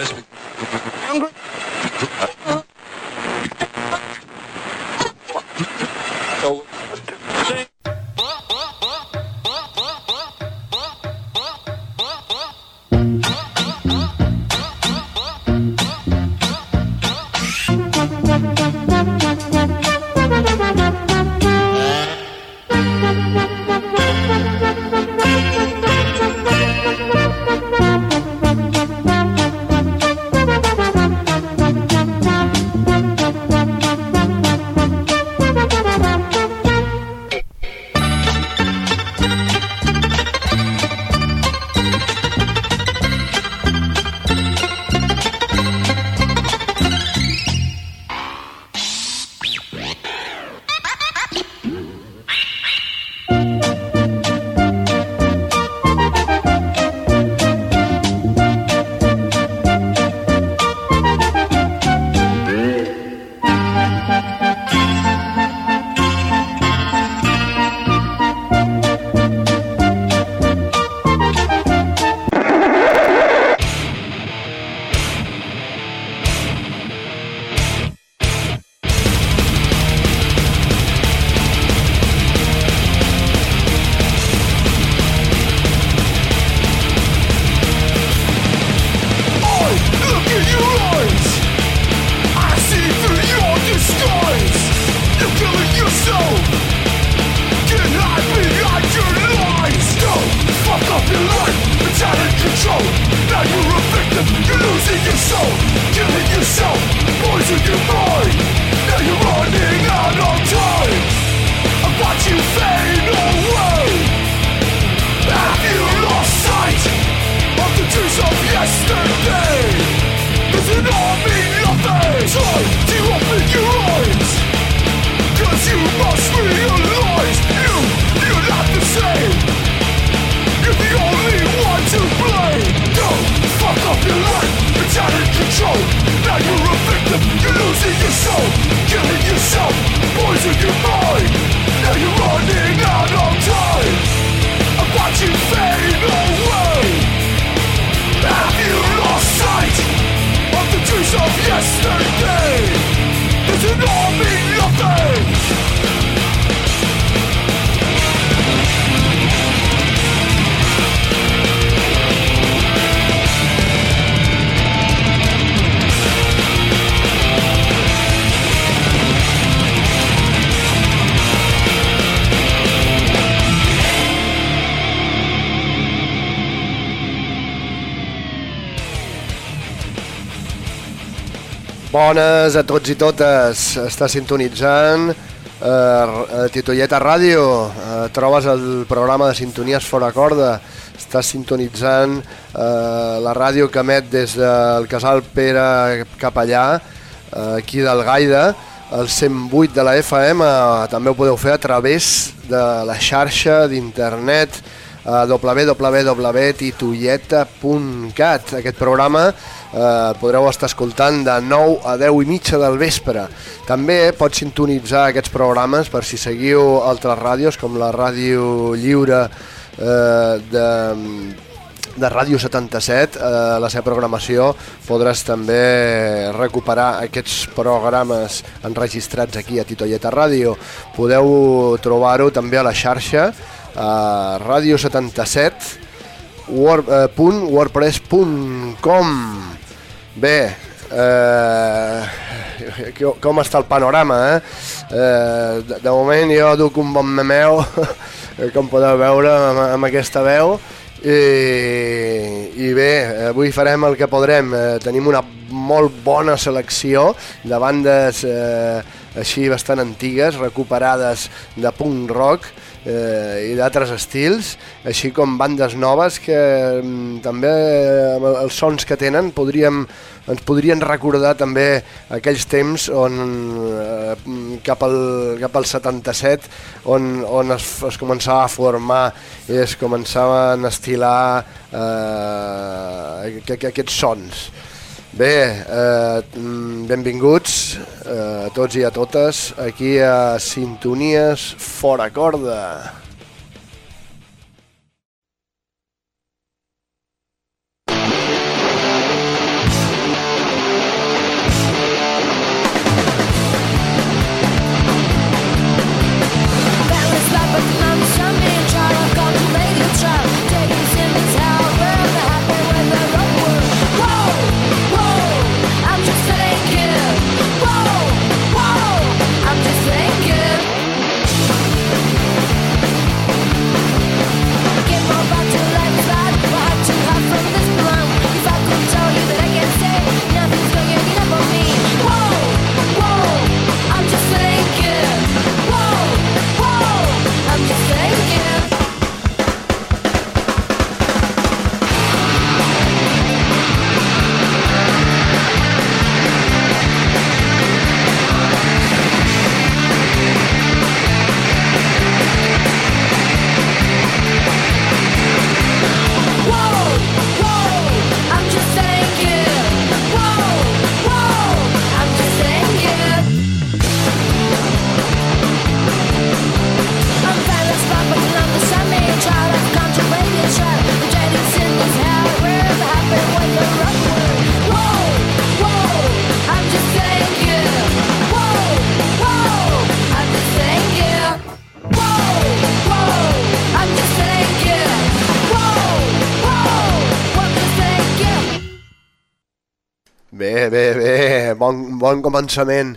Hungry. Bones a tots i totes. Està sintonitzant eh, Titoieta Ràdio. Eh, trobes el programa de sintonies fora corda. Està sintonitzant eh, la ràdio que emet des del casal Pere cap allà, eh, aquí del Gaida, el 108 de la FM. Eh, també ho podeu fer a través de la xarxa d'internet a www.titoieta.cat. Aquest programa eh, podreu estar escoltant de 9 a 10 i mitja del vespre. També pots sintonitzar aquests programes per si seguiu altres ràdios com la Ràdio Lliure eh, de de Ràdio 77, eh, la seva programació, podràs també recuperar aquests programes enregistrats aquí a Titoieta Ràdio. Podeu trobar-ho també a la xarxa, a radio77.wordpress.com Bé, eh, com està el panorama, eh? eh de, de moment jo duc un bon memeu, com podeu veure amb, amb aquesta veu, i, i bé, avui farem el que podrem. Eh, tenim una molt bona selecció de bandes eh, així bastant antigues, recuperades de punk rock, eh, i d'altres estils, així com bandes noves que mm, també amb els sons que tenen podríem, ens podrien recordar també aquells temps on eh, cap, al, cap al 77 on, on es, es començava a formar i es començaven a estilar eh, aquests sons. Bé, eh, benvinguts eh, a tots i a totes aquí a Sintonies Fora Corda. Bon, començament.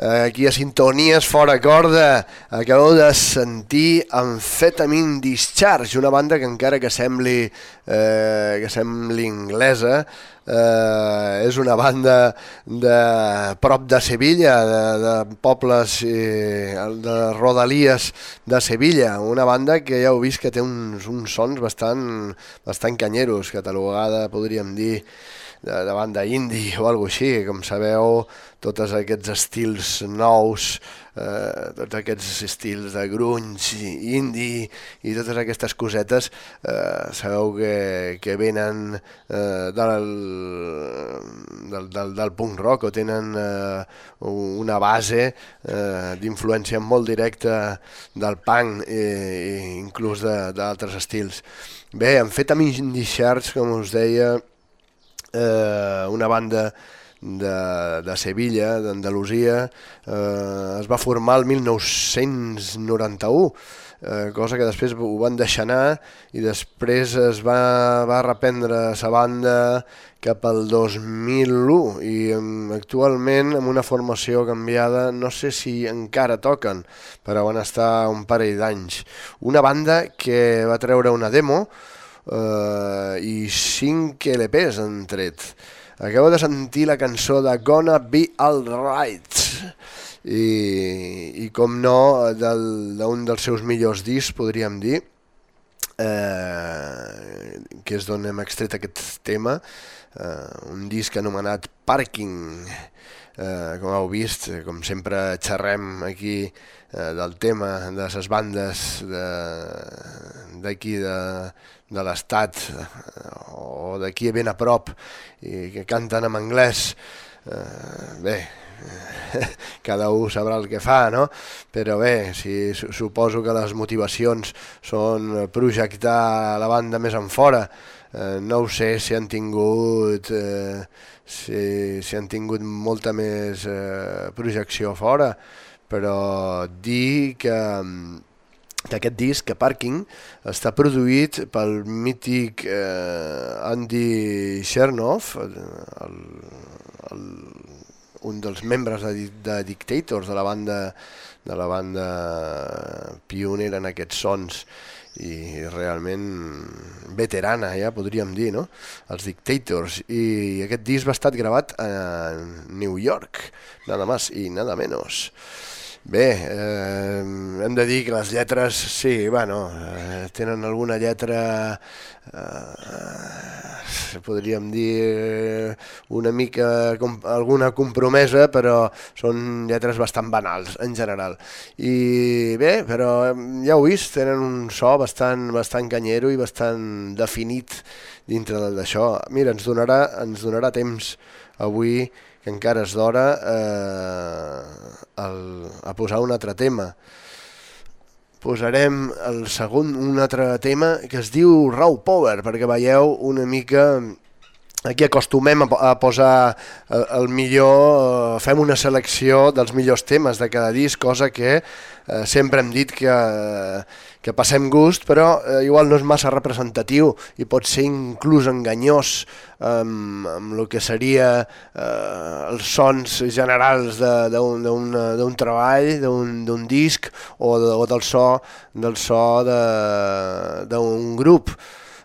Eh, aquí a Sintonies Fora Corda acabeu de sentir Amphetamine Discharge, una banda que encara que sembli, eh, que sembli inglesa, eh, és una banda de prop de Sevilla, de, de pobles, eh, de rodalies de Sevilla, una banda que ja heu vist que té uns, uns sons bastant, bastant canyeros, catalogada, podríem dir, de, de banda indie o alguna així. Com sabeu, tots aquests estils nous, eh, tots aquests estils de grunge, indie i totes aquestes cosetes, eh, sabeu que, que venen eh, del, del, del, del punk rock o tenen eh, una base eh, d'influència molt directa del punk i, i inclús d'altres estils. Bé, han fet amb Indie Shards, com us deia, eh, una banda de, de Sevilla, d'Andalusia, eh, es va formar el 1991, eh, cosa que després ho van deixar anar i després es va, va reprendre sa banda cap al 2001 i actualment amb una formació canviada no sé si encara toquen però van estar un parell d'anys. Una banda que va treure una demo uh, i 5 LPs han tret. Acabo de sentir la cançó de Gonna Be Alright i, i com no d'un dels seus millors discs podríem dir eh, que és d'on hem extret aquest tema eh, un disc anomenat Parking eh, com heu vist, com sempre xerrem aquí eh, del tema de les bandes d'aquí de, de, l'estat o d'aquí ben a prop i que canten en anglès eh, bé cada un sabrà el que fa, no? Però bé, si, suposo que les motivacions són projectar la banda més en fora. Eh, no ho sé si han tingut eh, si, si han tingut molta més eh, projecció fora, però dir que que aquest disc, que Parking, està produït pel mític eh, Andy Chernoff, el, el, un dels membres de, de Dictators, de la banda de la banda pionera en aquests sons i realment veterana, ja podríem dir, no? Els Dictators. I aquest disc va estar gravat a New York, nada más i nada menos. Bé, eh, hem de dir que les lletres, sí, bueno, eh, tenen alguna lletra, eh, podríem dir, una mica, com, alguna compromesa, però són lletres bastant banals, en general. I bé, però ja ho vist, tenen un so bastant, bastant canyero i bastant definit dintre d'això. Mira, ens donarà, ens donarà temps avui que encara és d'hora eh, a posar un altre tema. Posarem el segon, un altre tema que es diu Raw Power, perquè veieu una mica aquí acostumem a, posar el, el millor, eh, fem una selecció dels millors temes de cada disc, cosa que eh, sempre hem dit que, que passem gust, però eh, igual no és massa representatiu i pot ser inclús enganyós amb, amb el que seria eh, els sons generals d'un treball, d'un disc o, de, o del so del so d'un grup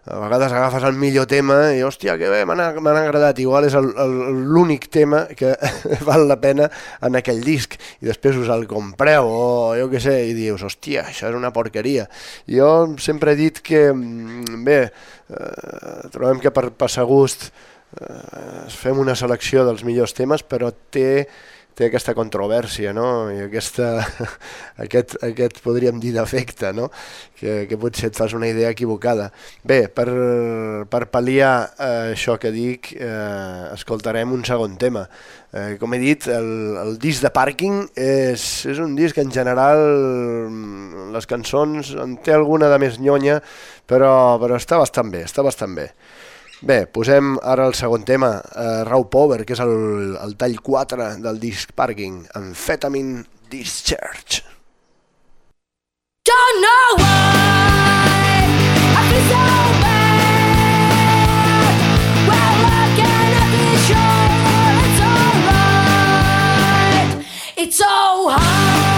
a vegades agafes el millor tema i hòstia, que bé, m'han agradat, igual és l'únic tema que val la pena en aquell disc i després us el compreu o jo què sé, i dius, hòstia, això és una porqueria. Jo sempre he dit que, mm, bé, eh, trobem que per passar gust eh, fem una selecció dels millors temes, però té té aquesta controvèrsia no? i aquesta, aquest, aquest podríem dir defecte no? que, que potser et fas una idea equivocada bé, per, per pal·liar eh, això que dic eh, escoltarem un segon tema eh, com he dit, el, el disc de Parking és, és un disc en general les cançons en té alguna de més nyonya però, però està bastant bé, està bastant bé Bé, posem ara el segon tema, uh, Raw Power, que és el, el tall 4 del disc Parking, Amphetamine Discharge. Don't know why I feel so bad. Well, I cannot be sure it's alright? It's so hard.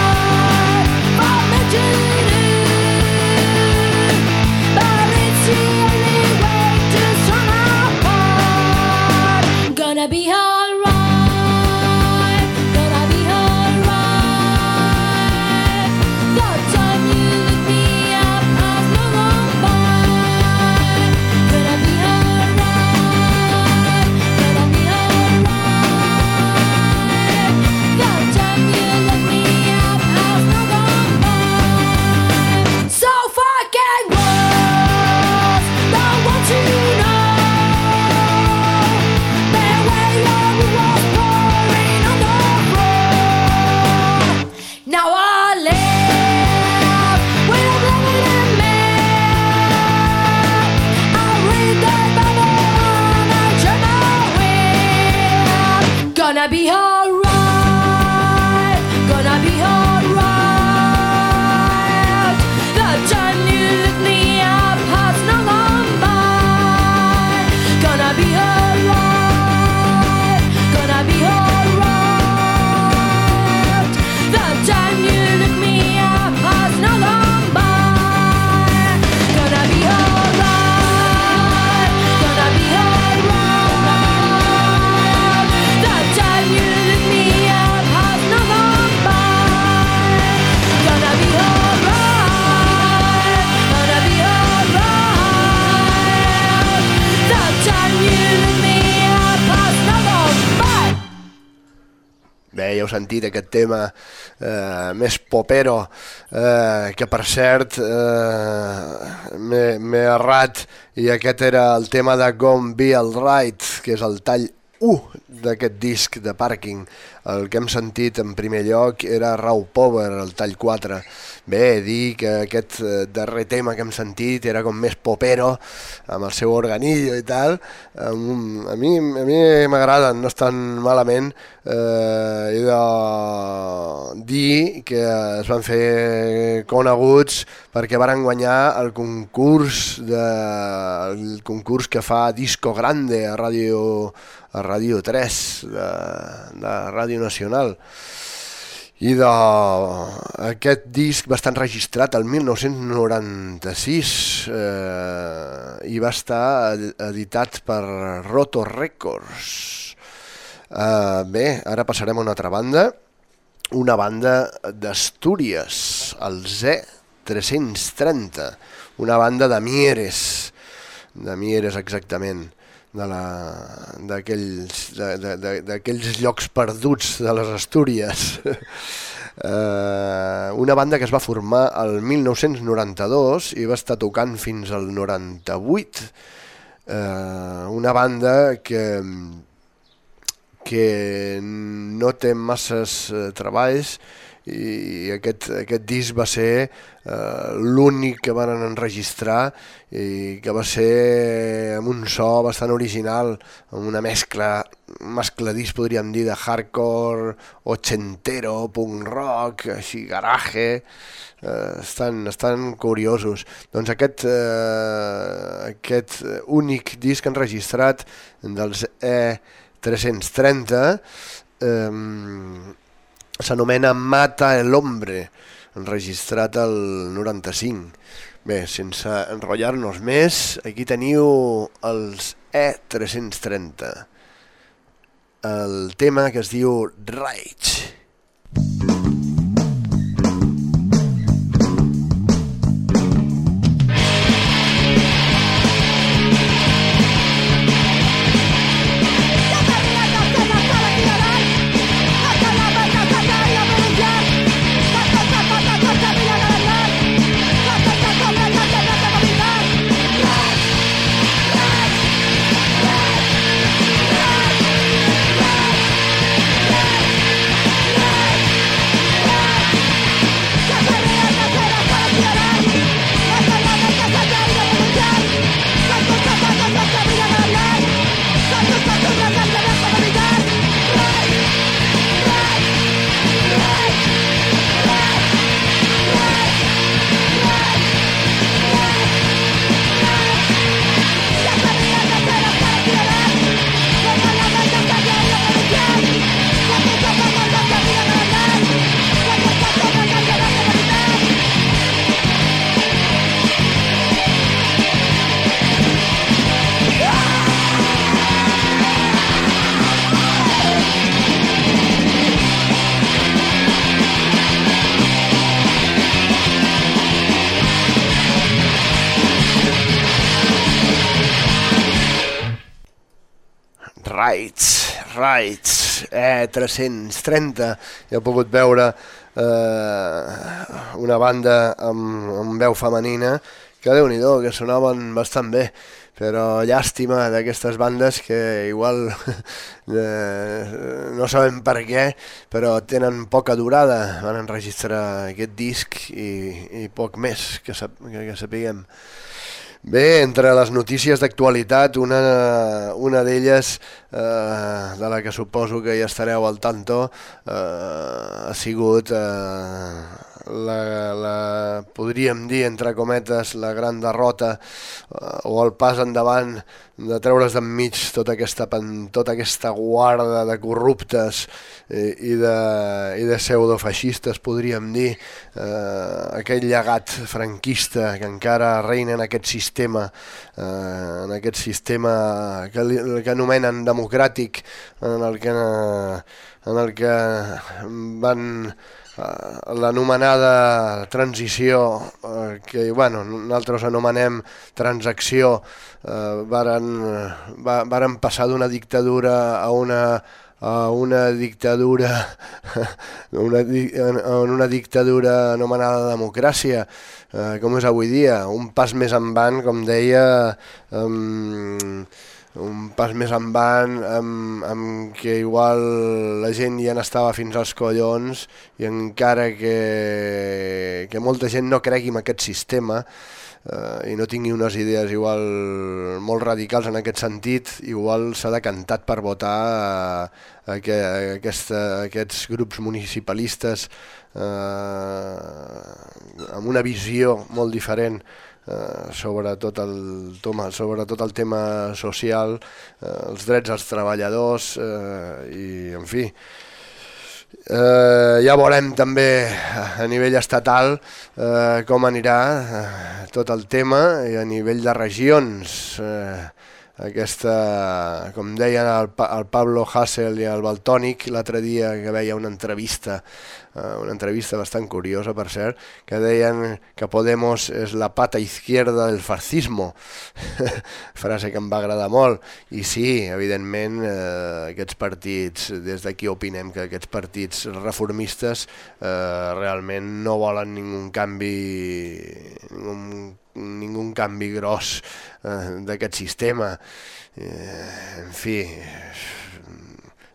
Ja heu sentit aquest tema eh, més popero, eh, que per cert eh, m'he errat i aquest era el tema de Gone Be Alright, que és el tall 1 d'aquest disc de Parking. El que hem sentit en primer lloc era Raw Power, el tall 4. Bé, dir que aquest eh, darrer tema que hem sentit era com més popero, amb el seu organillo i tal. A mi a mi m'agraden, no estan malament. Eh, he de dir que es van fer coneguts perquè varen guanyar el concurs de, el concurs que fa Disco Grande a Ràdio a Ràdio 3 de, de Ràdio Nacional i de, aquest disc va estar enregistrat el 1996 eh, i va estar ed- editat per Roto Records. Eh, bé, ara passarem a una altra banda, una banda d'Astúries, el Z330, una banda de Mieres, de Mieres exactament, d'aquells llocs perduts de les Astúries. eh, una banda que es va formar el 1992 i va estar tocant fins al 98. Eh, una banda que que no té masses eh, treballs i aquest, aquest disc va ser eh, l'únic que van enregistrar i que va ser amb un so bastant original, amb una mescla, mescladís podríem dir de hardcore, ochentero, punk rock, així garage, eh, estan, estan curiosos. Doncs aquest, eh, aquest únic disc enregistrat dels E330 eh, s'anomena Mata el Hombre, enregistrat el 95. Bé, sense enrotllar-nos més, aquí teniu els E330. El tema que es diu Rage. Rights, Rights, eh, 330, ja he pogut veure eh, una banda amb, amb veu femenina que déu nhi que sonaven bastant bé, però llàstima d'aquestes bandes que igual eh, no sabem per què, però tenen poca durada, van enregistrar aquest disc i, i poc més que, sap, que, que sapiguem. Bé, entre les notícies d'actualitat, una, una d'elles, eh, de la que suposo que ja estareu al tanto, eh, ha sigut eh, la, la, podríem dir, entre cometes, la gran derrota eh, o el pas endavant de treure's d'enmig tota aquesta, tota aquesta guarda de corruptes eh, i, de, i de pseudofeixistes, podríem dir, eh, aquell llegat franquista que encara reina en aquest sistema, eh, en aquest sistema que, que anomenen democràtic, en el que, en el que van l'anomenada transició, eh, que bueno, nosaltres anomenem transacció, eh, varen, va, varen passar d'una dictadura a una a una dictadura una, en una dictadura anomenada democràcia. Eh, com és avui dia, un pas més en van, com deia eh, un pas més en van amb, amb que igual la gent ja n'estava fins als collons i encara que, que molta gent no cregui en aquest sistema eh, i no tingui unes idees igual molt radicals en aquest sentit, igual s'ha decantat per votar a, a, que, aquesta, aquests grups municipalistes eh, amb una visió molt diferent eh, sobre, tot el, toma, sobre tot el tema social, eh, els drets als treballadors eh, i, en fi, eh, ja veurem també a nivell estatal eh, com anirà eh, tot el tema i a nivell de regions. Eh, aquesta, com deien el, el Pablo Hassel i el Baltònic l'altre dia que veia una entrevista, una entrevista bastant curiosa per cert, que deien que Podemos és la pata izquierda del fascismo, frase que em va agradar molt, i sí, evidentment uh, aquests partits, des d'aquí opinem que aquests partits reformistes uh, realment no volen ningú canvi, ningú ningú canvi gros eh, d'aquest sistema. Eh, en fi,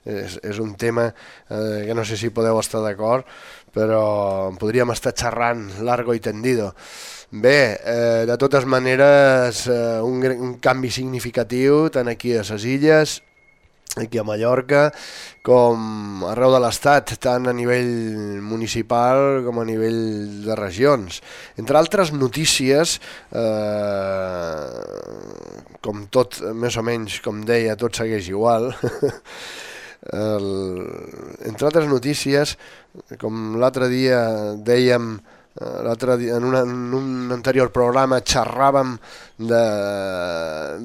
és, és un tema eh, que no sé si podeu estar d'acord, però podríem estar xerrant largo i tendido. Bé, eh, de totes maneres, eh, un, un canvi significatiu tant aquí a les illes aquí a Mallorca com arreu de l'Estat, tant a nivell municipal com a nivell de regions. Entre altres notícies, eh, com tot, més o menys, com deia, tot segueix igual, el, entre altres notícies, com l'altre dia dèiem, Eh, l'altre en, una, en un anterior programa xerràvem de,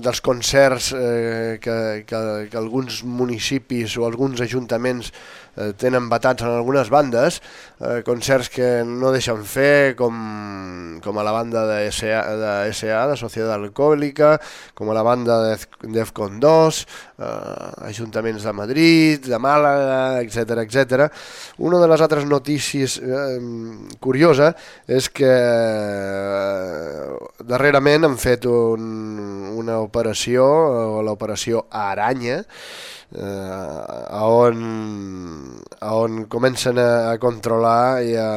dels concerts eh, que, que, que alguns municipis o alguns ajuntaments eh, tenen batats en algunes bandes, eh, concerts que no deixen fer, com, com a la banda de SA, de, de Societat Alcohòlica, com a la banda de Defcon 2, eh, ajuntaments de Madrid, de Màlaga, etc etc. Una de les altres notícies eh, curiosa és que eh, darrerament han fet un, una operació, l'operació Aranya, eh, on, on comencen a, a controlar i a,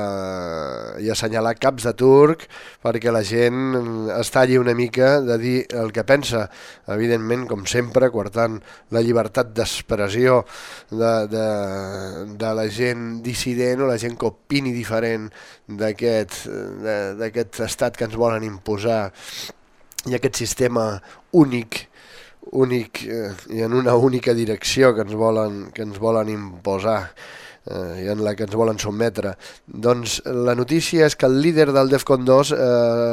i a assenyalar caps de turc perquè la gent es talli una mica de dir el que pensa, evidentment, com sempre, quartant la llibertat d'expressió de, de, de la gent dissident o la gent que opini diferent d'aquest estat que ens volen imposar i aquest sistema únic únic eh, i en una única direcció que ens volen, que ens volen imposar eh, i en la que ens volen sotmetre. Doncs la notícia és que el líder del DEFCON 2 eh,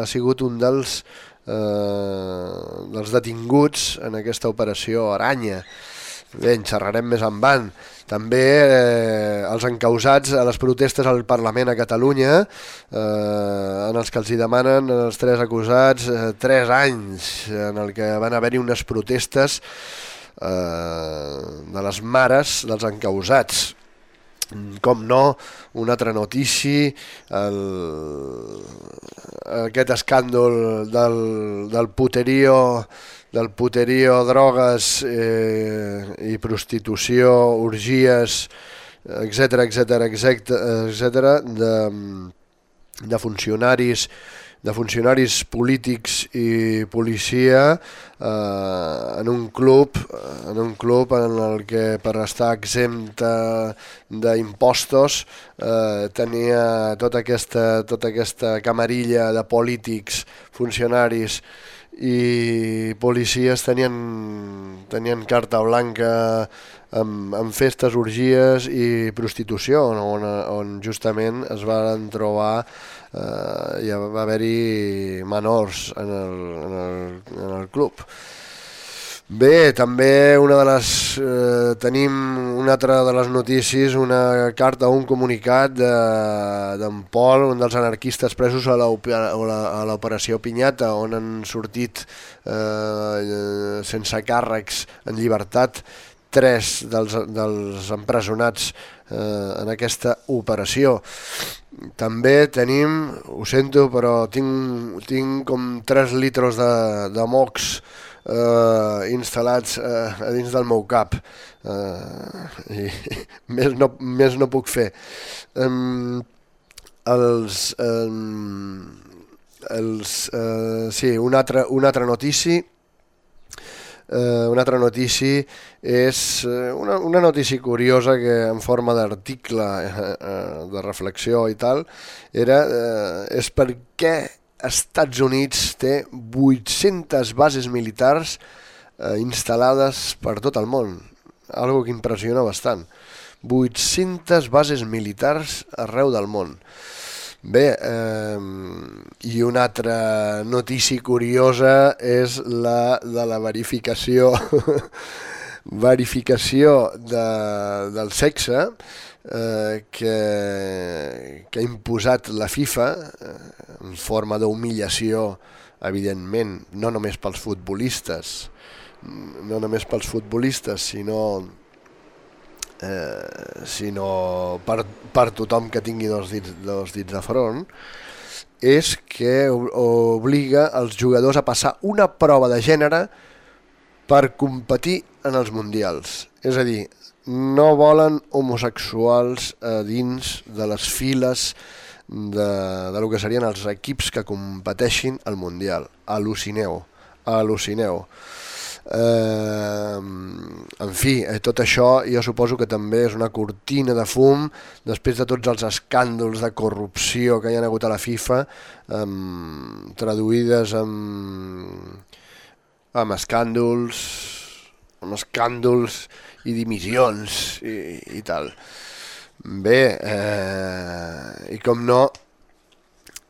ha sigut un dels, eh, dels detinguts en aquesta operació Aranya. Bé, en xerrarem més en van. També eh, els encausats a les protestes al Parlament a Catalunya, eh, en els que els hi demanen els tres acusats eh, tres anys, en el que van haver-hi unes protestes eh, de les mares dels encausats. Com no, un altre notici, el, aquest escàndol del, del puterio del puterio, drogues eh, i prostitució, orgies, etc etc etc de, de funcionaris de funcionaris polítics i policia eh, en un club en un club en el que per estar exempt eh, d'impostos eh, tenia tota aquesta, tota aquesta camarilla de polítics, funcionaris i policies tenien, tenien carta blanca amb, amb festes, orgies i prostitució, on, on justament es van trobar eh, ja va haver-hi menors en el, en, el, en el club. Bé, també una de les, eh, tenim una altra de les notícies, una carta o un comunicat d'en de, Pol, un dels anarquistes presos a l'operació Pinyata, on han sortit eh, sense càrrecs en llibertat tres dels, dels empresonats eh, en aquesta operació. També tenim, ho sento, però tinc, tinc com 3 litres de, de mocs eh, instal·lats eh, a dins del meu cap. Eh, i més no, més no puc fer. Um, els, um, els uh, sí, una altra, una altra notícia eh, una altra notícia és una, una notícia curiosa que en forma d'article eh, de reflexió i tal era eh, és per què Estats Units té 800 bases militars eh, instal·lades per tot el món, algo que impressiona bastant. 800 bases militars arreu del món. Bé, eh, i una altra notícia curiosa és la de la verificació verificació de, del sexe eh, que, que ha imposat la FIFA eh, en forma d'humillació, evidentment, no només pels futbolistes, no només pels futbolistes, sinó, eh, sinó per, per tothom que tingui dos dits, dos dits de front, és que obliga els jugadors a passar una prova de gènere per competir en els mundials. És a dir, no volen homosexuals a dins de les files de, de lo que serien els equips que competeixin al Mundial. Al·lucineu, al·lucineu. Eh, en fi, eh, tot això jo suposo que també és una cortina de fum després de tots els escàndols de corrupció que hi ha hagut a la FIFA eh, traduïdes amb, amb escàndols amb escàndols i dimissions i, i tal. Bé, eh, i com no,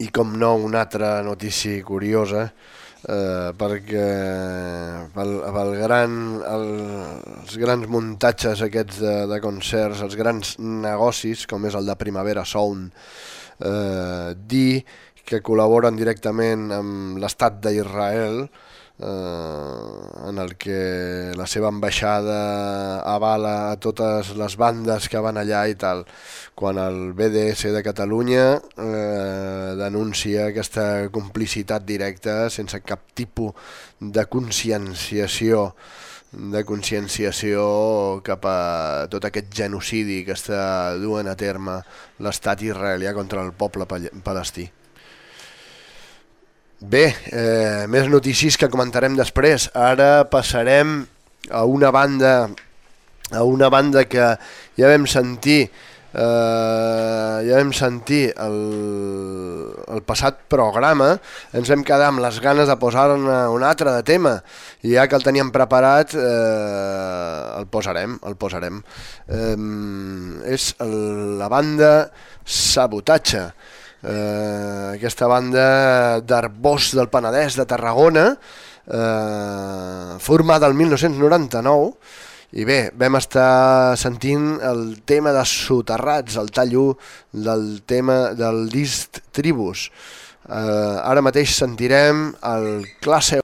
i com no una altra notícia curiosa, eh, perquè pel, pel gran, el, els grans muntatges aquests de, de concerts, els grans negocis, com és el de Primavera Sound, eh, dir que col·laboren directament amb l'estat d'Israel, eh, en el que la seva ambaixada avala a totes les bandes que van allà i tal, quan el BDS de Catalunya eh, denuncia aquesta complicitat directa sense cap tipus de conscienciació de conscienciació cap a tot aquest genocidi que està duent a terme l'estat israelià contra el poble palestí. Bé, eh, més notícies que comentarem després. Ara passarem a una banda a una banda que ja vam sentir eh, ja vam sentir el, el passat programa. Ens hem quedat amb les ganes de posar una, un altre de tema. I ja que el teníem preparat eh, el posarem el posarem. Eh, és el, la banda Sabotatge eh, aquesta banda d'Arbós del Penedès de Tarragona, eh, formada el 1999, i bé, vam estar sentint el tema de Soterrats, el tallo del tema del disc Tribus. Eh, ara mateix sentirem el classe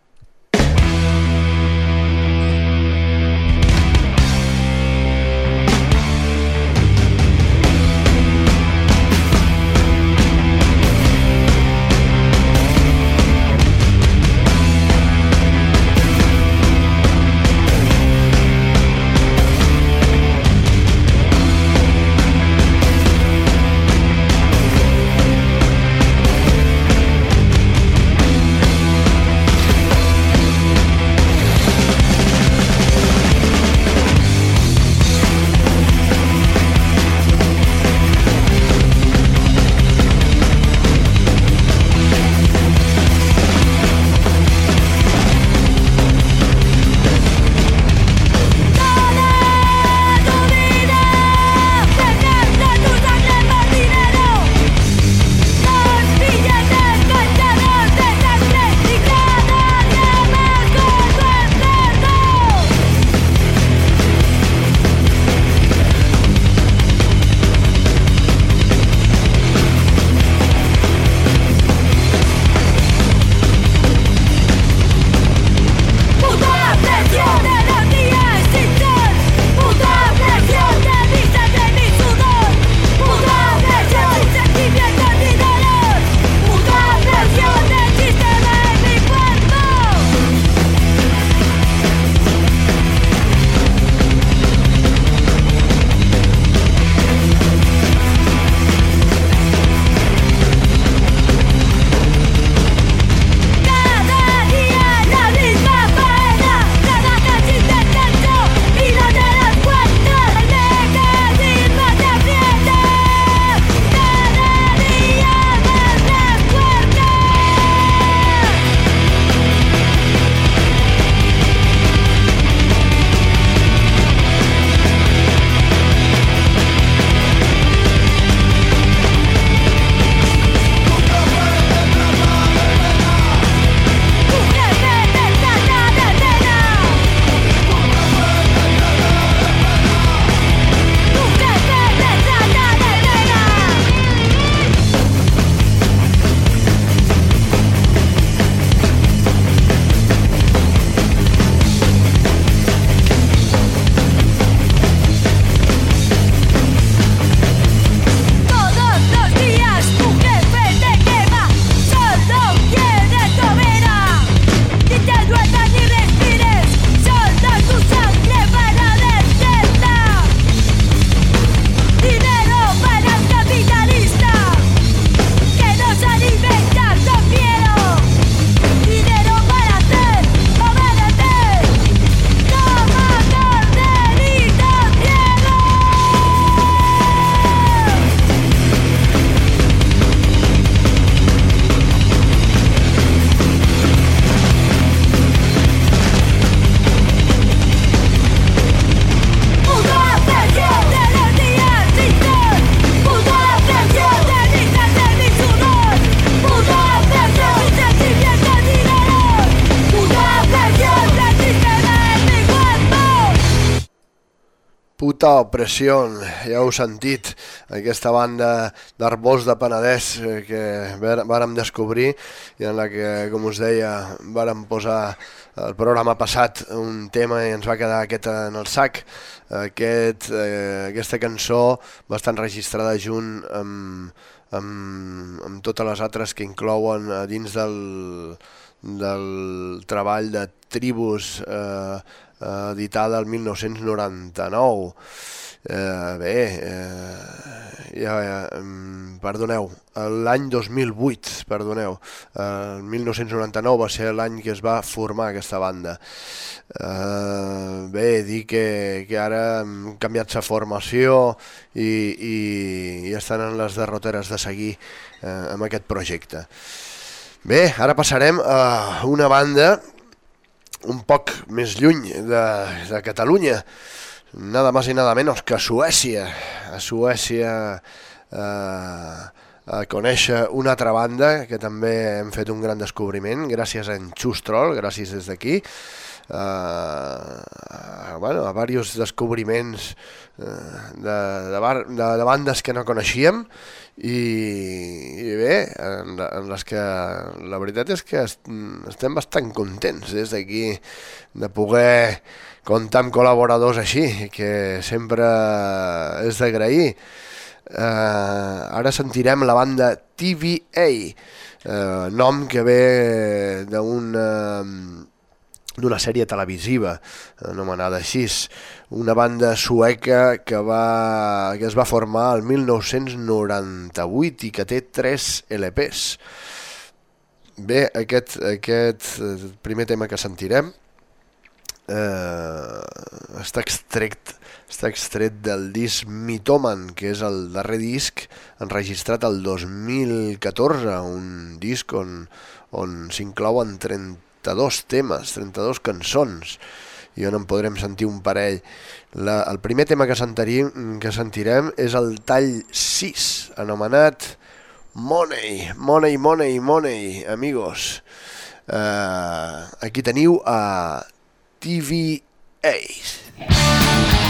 Opressió, ja heu sentit, aquesta banda d'Arbós de Penedès eh, que vàr- vàrem descobrir i en la que, com us deia, vàrem posar el programa passat un tema i ens va quedar aquest en el sac. Aquest, eh, aquesta cançó va estar enregistrada junt amb, amb, amb totes les altres que inclouen a dins del, del treball de Tribus eh, eh, editada el 1999. Eh, bé, eh, ja, ja, perdoneu, l'any 2008, perdoneu, el 1999 va ser l'any que es va formar aquesta banda. Eh, bé, dir que, que ara hem canviat sa formació i, i, i estan en les derroteres de seguir eh, amb aquest projecte. Bé, ara passarem a una banda un poc més lluny de, de Catalunya, nada más i nada menos que Suècia. A Suècia eh, a conèixer una altra banda que també hem fet un gran descobriment gràcies a en Xustrol, gràcies des d'aquí. Uh, bueno, a diversos descobriments uh, de, de, bar, de, de bandes que no coneixíem i, i bé, en, en les que la veritat és que est, estem bastant contents des d'aquí de poder comptar amb col·laboradors així, que sempre és d'agrair. Uh, ara sentirem la banda TVA, uh, nom que ve d'una d'una sèrie televisiva anomenada així, una banda sueca que, va, que es va formar el 1998 i que té 3 LPs. Bé, aquest, aquest primer tema que sentirem eh, està extret està extret del disc Mitoman, que és el darrer disc enregistrat el 2014, un disc on, on s'inclouen 32 temes, 32 cançons, i on en podrem sentir un parell. La, el primer tema que, sentirim, que sentirem és el tall 6, anomenat Money, Money, Money, Money, amigos. Uh, aquí teniu a TVA. Money,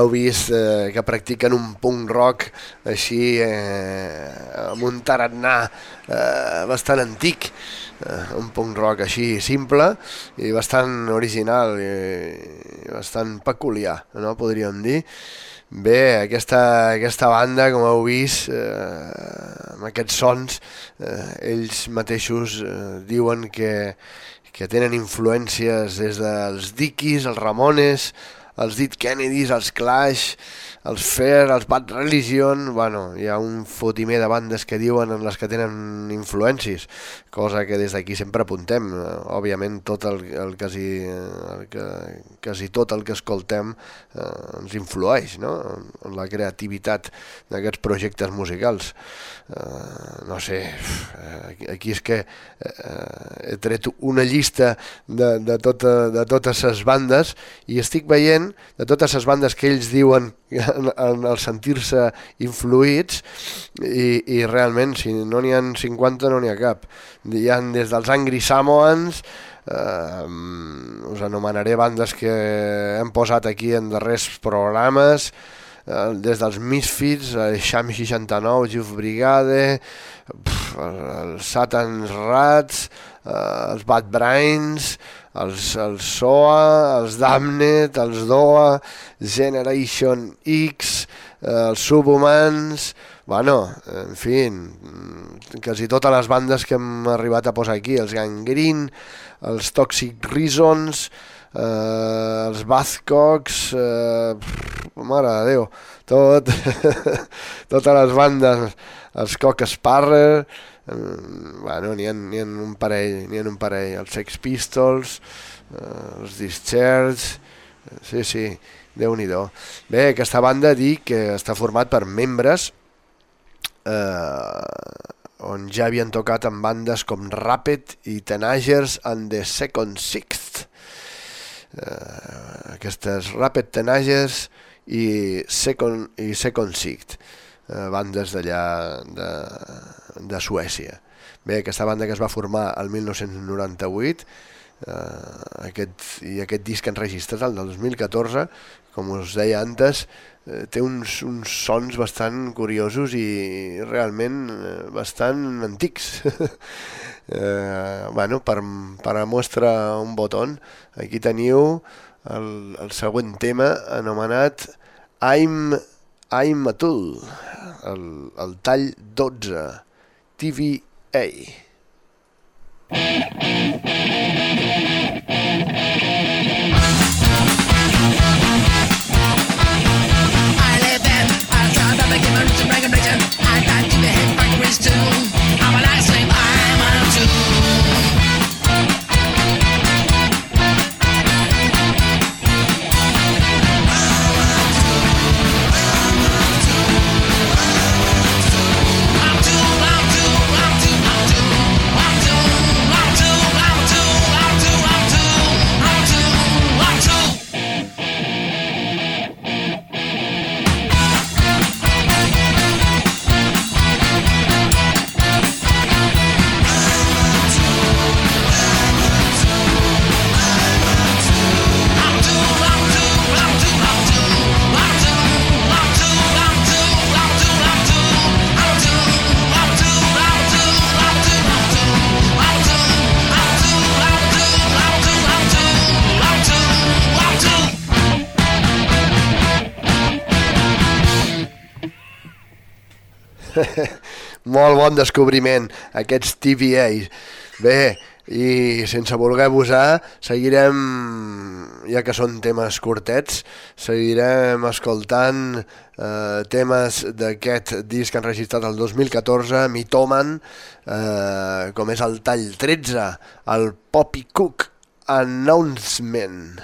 heu vist eh, que practiquen un punk rock així eh, amb un tarannà eh, bastant antic, eh, un punk rock així simple i bastant original i, i bastant peculiar, no podríem dir. Bé, aquesta, aquesta banda, com heu vist, eh, amb aquests sons, eh, ells mateixos eh, diuen que, que tenen influències des dels Dickies, els Ramones, els Dead Kennedys, els Clash, els Fair, els Bad Religion, bueno, hi ha un fotimer de bandes que diuen en les que tenen influències, cosa que des d'aquí sempre apuntem. Òbviament tot el, el quasi, el que, quasi tot el que escoltem eh, ens influeix no? en la creativitat d'aquests projectes musicals. Eh, no sé, eh, aquí és que eh, he tret una llista de, de, tota, de totes les bandes i estic veient de totes les bandes que ells diuen en, en el sentir-se influïts i, i realment si no n'hi ha 50 no n'hi ha cap. Hi ha des dels Angry Samoans eh, us anomenaré bandes que hem posat aquí en darrers programes des dels Misfits, el Sham 69, Juf Brigade, pf, els Satan's Rats, eh, els Bad Brains, els, els SOA, els Damned, els DOA, Generation X, eh, els Subhumans, bueno, en fi, mm, quasi totes les bandes que hem arribat a posar aquí, els Gangrene, els Toxic Reasons, eh, els Bathcocks, eh, mare de Déu, tot, totes les bandes, els Cock Sparrer, eh, bueno, n'hi ha, ha un parell, n'hi ha un parell, els Sex Pistols, eh, els Discharge, eh, sí, sí, déu nhi Bé, aquesta banda dic que està format per membres eh, on ja havien tocat amb bandes com Rapid i Tenagers and the Second Sixth. Eh, aquestes Rapid Tenagers i Second, i Second Sixth, eh, bandes d'allà de, de Suècia. Bé, aquesta banda que es va formar el 1998 eh, aquest, i aquest disc enregistrat el del 2014 com us deia antes eh, té uns, uns sons bastant curiosos i realment eh, bastant antics eh, bueno, per, per a mostra un botó aquí teniu el, el següent tema anomenat I'm, I'm Atul el, el tall 12 TVA Molt bon descobriment, aquests TVA. Bé, i sense voler abusar, seguirem, ja que són temes curtets, seguirem escoltant eh, temes d'aquest disc enregistrat el 2014, Mitoman, eh, com és el tall 13, el Poppy Cook Announcement,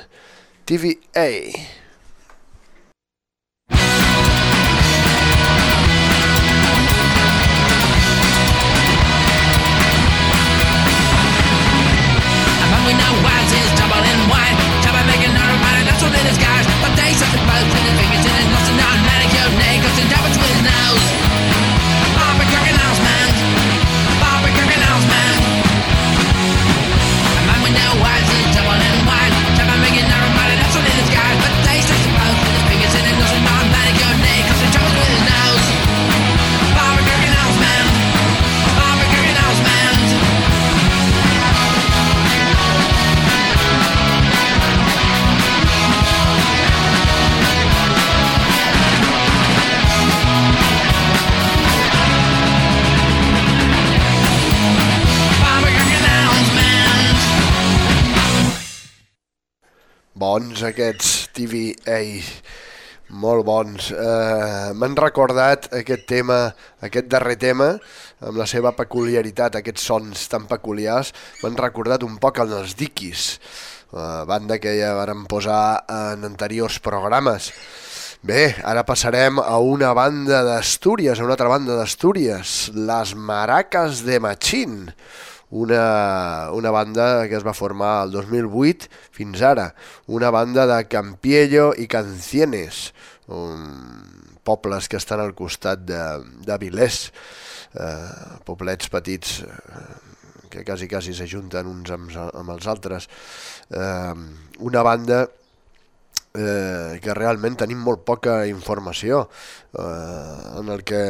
TVA. Bons aquests TVA, molt bons. Uh, M'han recordat aquest tema, aquest darrer tema, amb la seva peculiaritat, aquests sons tan peculiars, m'han recordat un poc els Dickies, uh, banda que ja varen posar en anteriors programes. Bé, ara passarem a una banda d'Astúries, a una altra banda d'Astúries, Les Maracas de Machín, una, una banda que es va formar el 2008 fins ara, una banda de Campiello i Cancienes, um, pobles que estan al costat de, de Vilés, eh, poblets petits eh, que quasi quasi s'ajunten uns amb, amb els altres. Eh, una banda eh, que realment tenim molt poca informació eh, en el que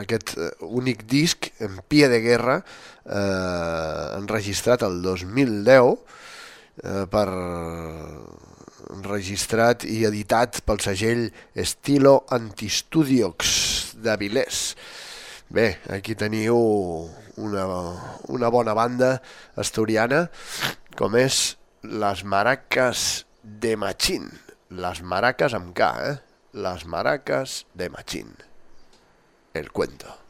aquest eh, únic disc en Pia de Guerra eh, enregistrat el 2010 eh, per registrat i editat pel segell Estilo Antistudiox de Vilés. Bé, aquí teniu una, una bona banda asturiana com és Les Maracas de Machín. Les Maracas amb K, eh? Les Maracas de Machín. El cuento.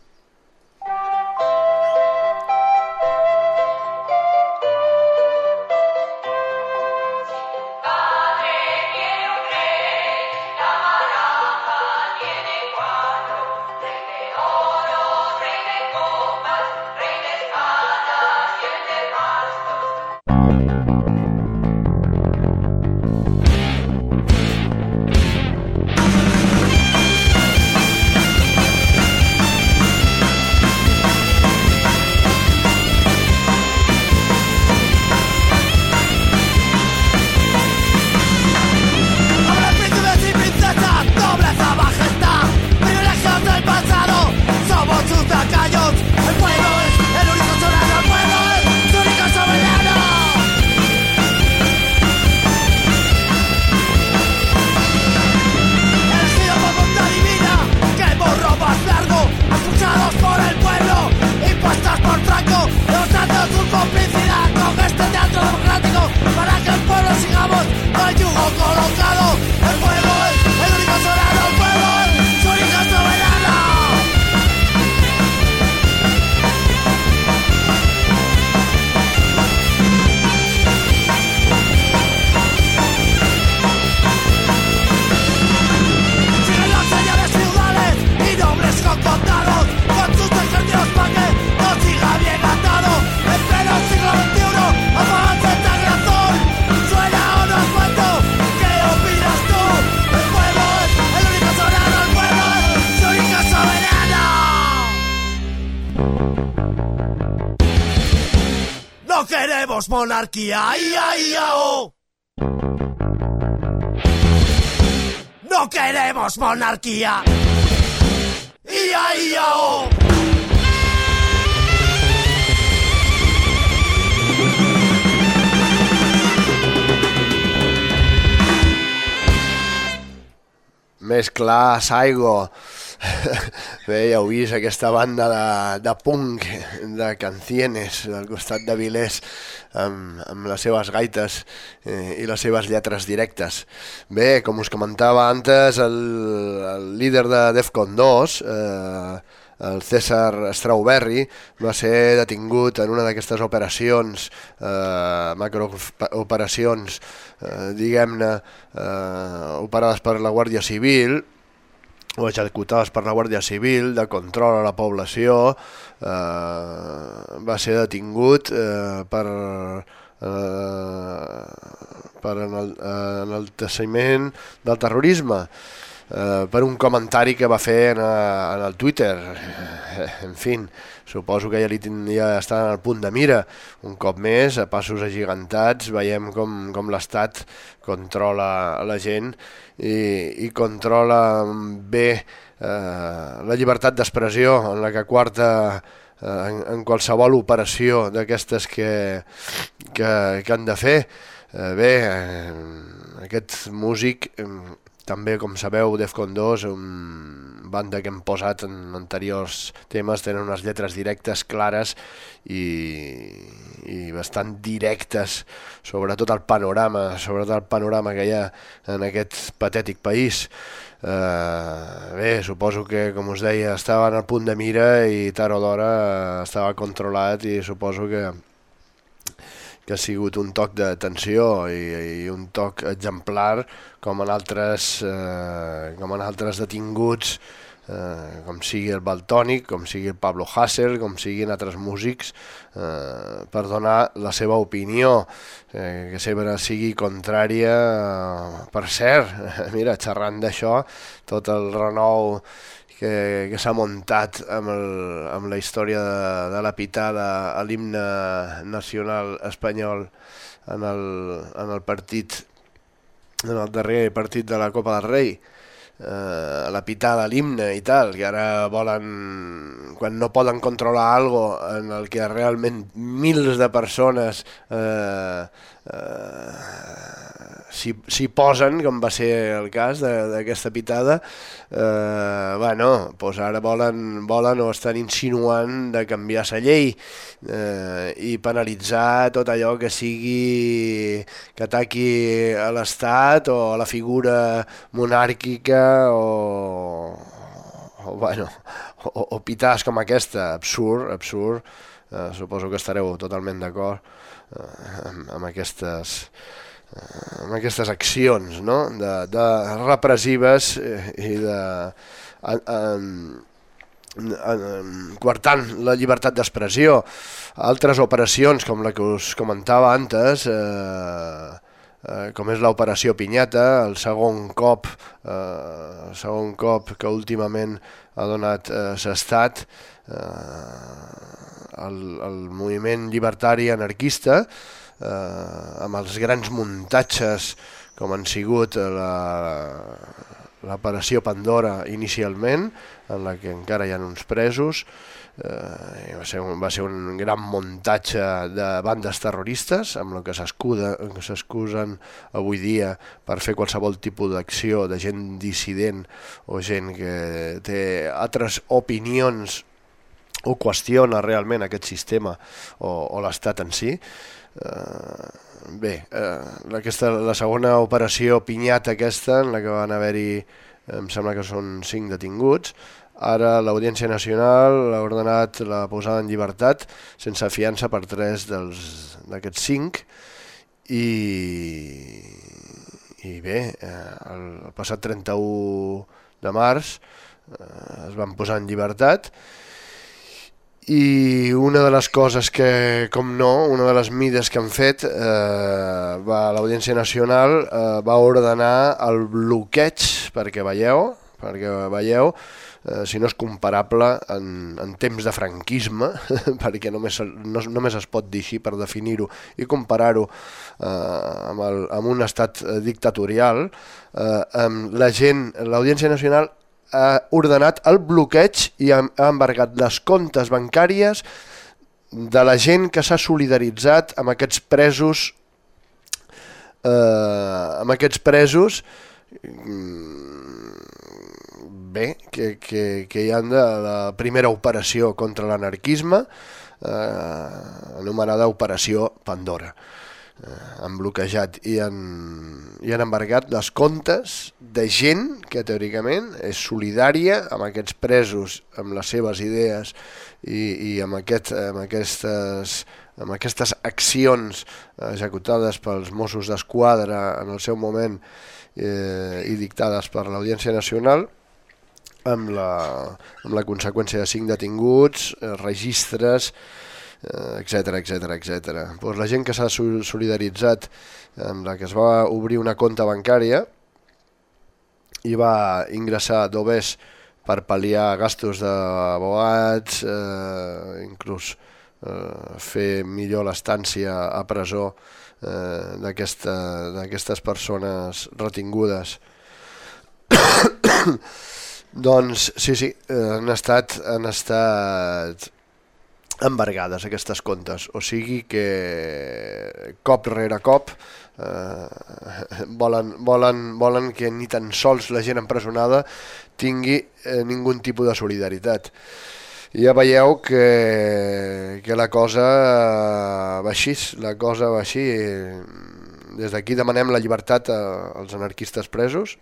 Queremos monarquía ¡Ia, ia, oh! No queremos monarquía. ¡Ia, ia, oh! Més clar, Saigo. Bé, ja heu vist aquesta banda de, de punk, de cancienes, del costat de Vilés, amb, amb les seves gaites eh, i les seves lletres directes. Bé, com us comentava antes, el, el líder de Defcon 2, eh, el César Strawberry va ser detingut en una d'aquestes operacions, eh, macrooperacions, eh, diguem-ne, eh, operades per la Guàrdia Civil, o executades per la Guàrdia Civil de control a la població, eh, va ser detingut eh, per, eh, per enal, eh, enalteciment del terrorisme eh, per un comentari que va fer en, a- en el Twitter. Eh, En fi, suposo que ja, li tin- ja està en el punt de mira. Un cop més, a passos agigantats, veiem com, com l'Estat controla la gent i, i controla bé eh, la llibertat d'expressió en la que quarta eh, en, en qualsevol operació d'aquestes que, que, que han de fer. Eh, bé, eh, aquest músic, eh, també com sabeu, Defcon 2, un banda que hem posat en anteriors temes, tenen unes lletres directes, clares i, i bastant directes sobre tot el panorama, sobre tot el panorama que hi ha en aquest patètic país. Uh, bé, suposo que, com us deia, estava en el punt de mira i tard o d'hora eh, estava controlat i suposo que, que ha sigut un toc d'atenció i, i un toc exemplar com en altres, eh, com en altres detinguts eh, com sigui el Baltònic, com sigui el Pablo Hasser, com siguin altres músics, eh, per donar la seva opinió, eh, que sempre sigui contrària. Eh, per cert, mira, xerrant d'això, tot el renou que, que s'ha muntat amb, el, amb la història de, de la pitada a l'himne nacional espanyol en el, en el partit en el darrer partit de la Copa del Rei. Eh, la pitada, l'himne i tal, que ara volen, quan no poden controlar algo en el que realment mils de persones eh, s'hi s'hi posen, com va ser el cas d'aquesta pitada, eh, bueno, doncs ara volen, volen o estan insinuant de canviar la llei eh, i penalitzar tot allò que sigui que ataqui a l'Estat o a la figura monàrquica o, o, bueno, o, o pitats com aquesta, absurd, absurd, eh, suposo que estareu totalment d'acord. eh, amb, amb aquestes eh, amb aquestes accions no? de, de repressives eh, i de en, en, en, coartant la llibertat d'expressió. Altres operacions, com la que us comentava antes, eh, eh, com és l'operació Pinyata, el segon cop, eh, el segon cop que últimament ha donat eh, s'estat, eh, el, el moviment llibertari anarquista, eh, amb els grans muntatges com han sigut l'operació Pandora inicialment, en la que encara hi ha uns presos, eh, va, ser un, va ser un gran muntatge de bandes terroristes, amb el que s'excusen avui dia per fer qualsevol tipus d'acció de gent dissident o gent que té altres opinions o qüestiona realment aquest sistema o, o l'estat en si. Eh, bé, eh, aquesta, la segona operació pinyata aquesta, en la que van haver-hi, em sembla que són cinc detinguts, ara l'Audiència Nacional ha ordenat la posada en llibertat sense fiança per tres d'aquests cinc. I, i bé, eh, el, passat 31 de març eh, es van posar en llibertat una de les coses que, com no, una de les mides que han fet, eh, va, l'Audiència Nacional eh, va ordenar el bloqueig, perquè veieu, perquè veieu, eh, si no és comparable en, en temps de franquisme, perquè només, no, només es pot dir així per definir-ho i comparar-ho eh, amb, el, amb un estat eh, dictatorial, eh, amb la gent, l'Audiència Nacional ha ordenat el bloqueig i ha, embargat les comptes bancàries de la gent que s'ha solidaritzat amb aquests presos eh, amb aquests presos mm, bé, que, que, que hi han de la primera operació contra l'anarquisme eh, anomenada Operació Pandora eh, han bloquejat i han, i han embargat les comptes de gent que teòricament és solidària amb aquests presos, amb les seves idees i, i amb, aquest, amb, aquestes, amb aquestes accions executades pels Mossos d'Esquadra en el seu moment eh, i dictades per l'Audiència Nacional amb la, amb la conseqüència de cinc detinguts, eh, registres, etc etc etc. Pues la gent que s'ha so- solidaritzat amb la que es va obrir una compta bancària i va ingressar d'obès per pal·liar gastos d'abogats, eh, inclús eh, fer millor l'estància a presó eh, d'aquestes persones retingudes. doncs sí, sí, eh, han estat, han estat embargades aquestes comptes, o sigui que cop rere cop eh, volen, volen, volen que ni tan sols la gent empresonada tingui eh, ningun tipus de solidaritat. Ja veieu que, que la cosa va així, la cosa va així. Des d'aquí demanem la llibertat a- als anarquistes presos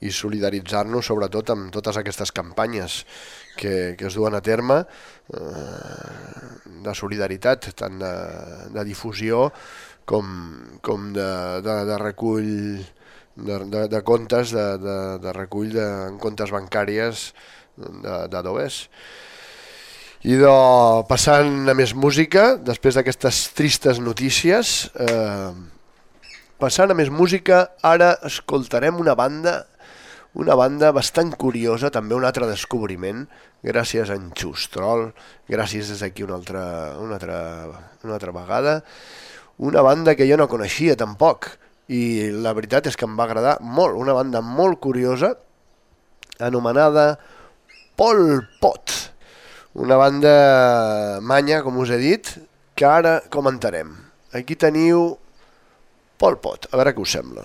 i solidaritzar-nos sobretot amb totes aquestes campanyes que, que es duen a terme eh, de solidaritat, tant de, de difusió com, com de, de, de recull de, de, de comptes, de, de, de recull de comptes bancàries d'adobes. I de, passant a més música, després d'aquestes tristes notícies, eh, passant a més música, ara escoltarem una banda una banda bastant curiosa, també un altre descobriment, gràcies a en Xustrol, gràcies des d'aquí una altra, una, altra, una altra vegada, una banda que jo no coneixia tampoc, i la veritat és que em va agradar molt, una banda molt curiosa anomenada Pol Pot, una banda manya, com us he dit, que ara comentarem. Aquí teniu Pol Pot, a veure què us sembla.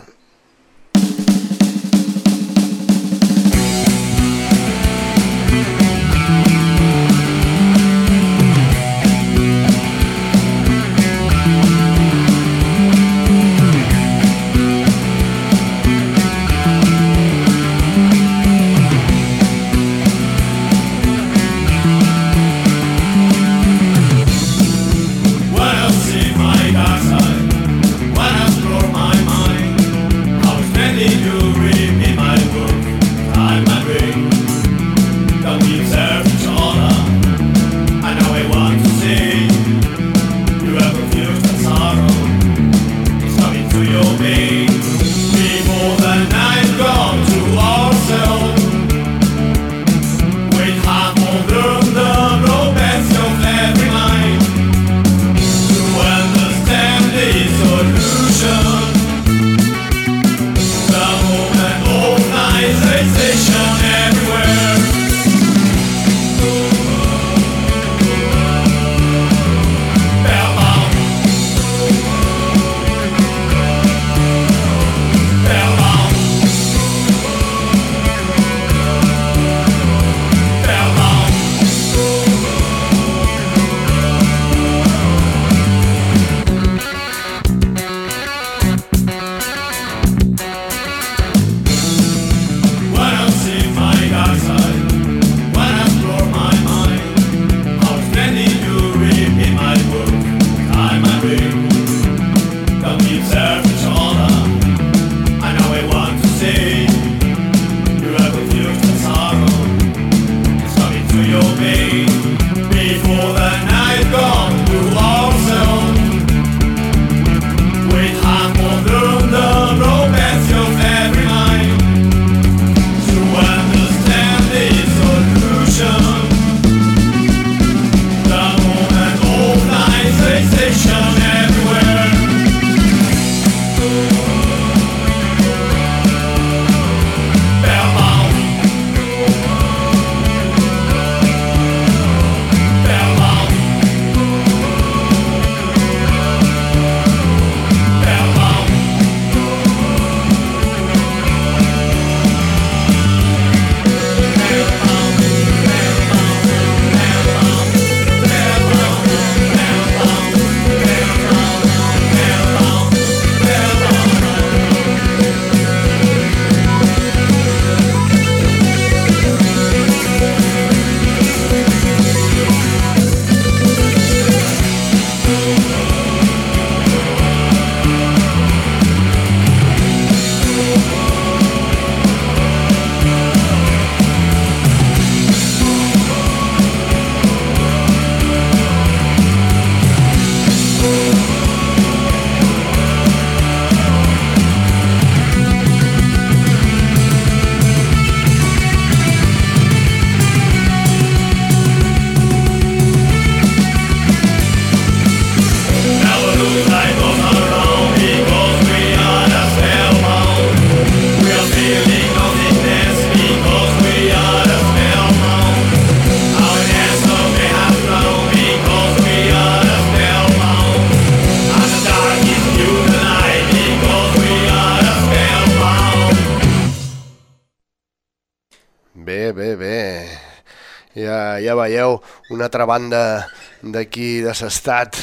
Una altra banda d'aquí de s'estat,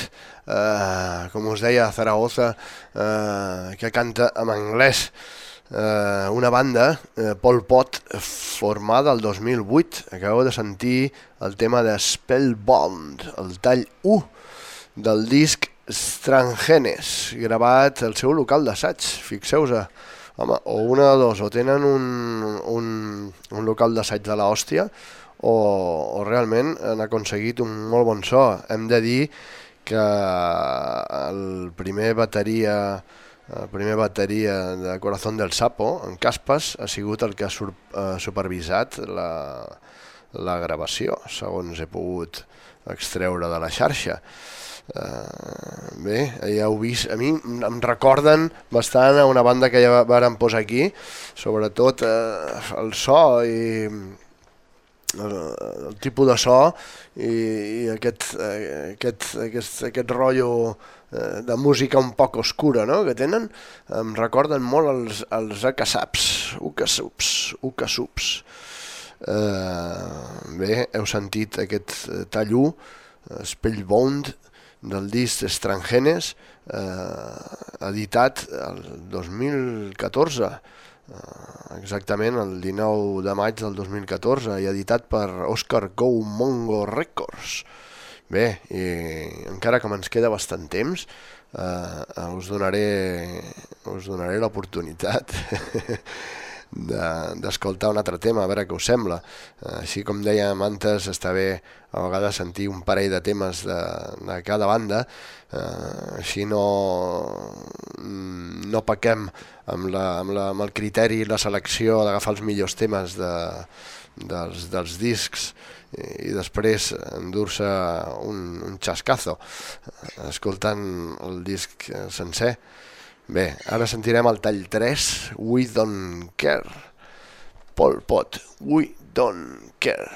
eh, com us deia, Zaragoza, eh, que canta en anglès. Eh, una banda, eh, Pol Pot, formada el 2008. Acabeu de sentir el tema de Spellbound, el tall 1 del disc Strangenes, gravat al seu local d'assaig. Fixeu-vos, home, o una o dos, o tenen un, un, un local d'assaig de l'hòstia, o, o realment han aconseguit un molt bon so. Hem de dir que el primer bateria el primer bateria de Corazón del Sapo, en Caspas, ha sigut el que ha sur, eh, supervisat la, la gravació, segons he pogut extreure de la xarxa. Uh, bé, ja heu vist, a mi em recorden bastant a una banda que ja varen posar aquí, sobretot uh, el so i el, el tipus de so i, i aquest, eh, aquest, aquest, aquest rotllo eh, de música un poc oscura no? que tenen, em recorden molt els, els Acasaps, Ucasups, Ucasups. Eh, bé, heu sentit aquest eh, tallú, eh, Spellbound, del disc Estrangenes, eh, editat el 2014, eh, exactament el 19 de maig del 2014 i editat per Oscar Go Mongo Records. Bé, i encara que ens queda bastant temps, eh, us donaré, us donaré l'oportunitat de- d'escoltar un altre tema, a veure què us sembla. Eh, Així com dèiem antes, està bé a vegades sentir un parell de temes de, de cada banda, eh, així no, mm, no pequem amb, la, amb, la, amb el criteri i la selecció d'agafar els millors temes de, dels, dels discs i, després endur-se un, un xascazo eh, escoltant el disc sencer. Bé, ara sentirem el tall 3, We Don't Care. Pol Pot, We Don't Care.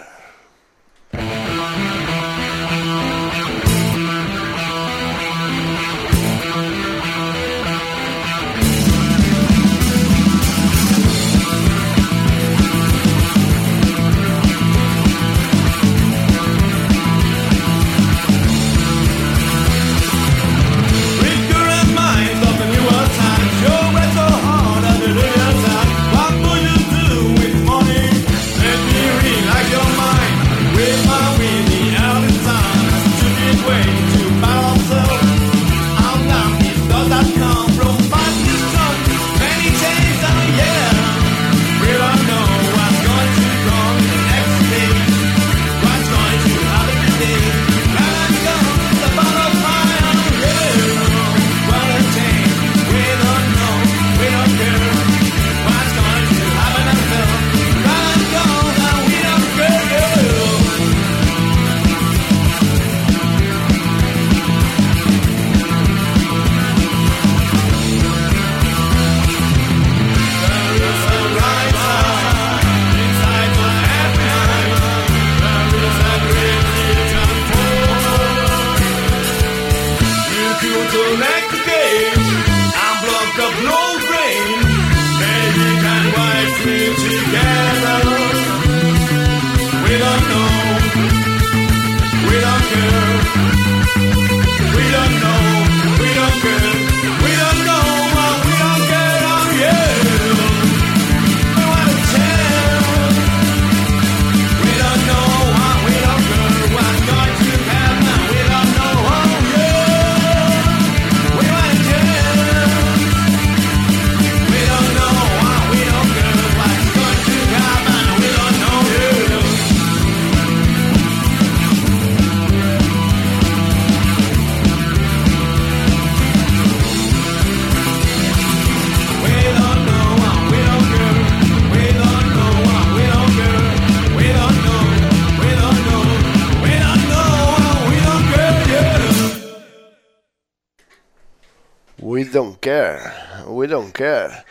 Don't care, we don't care.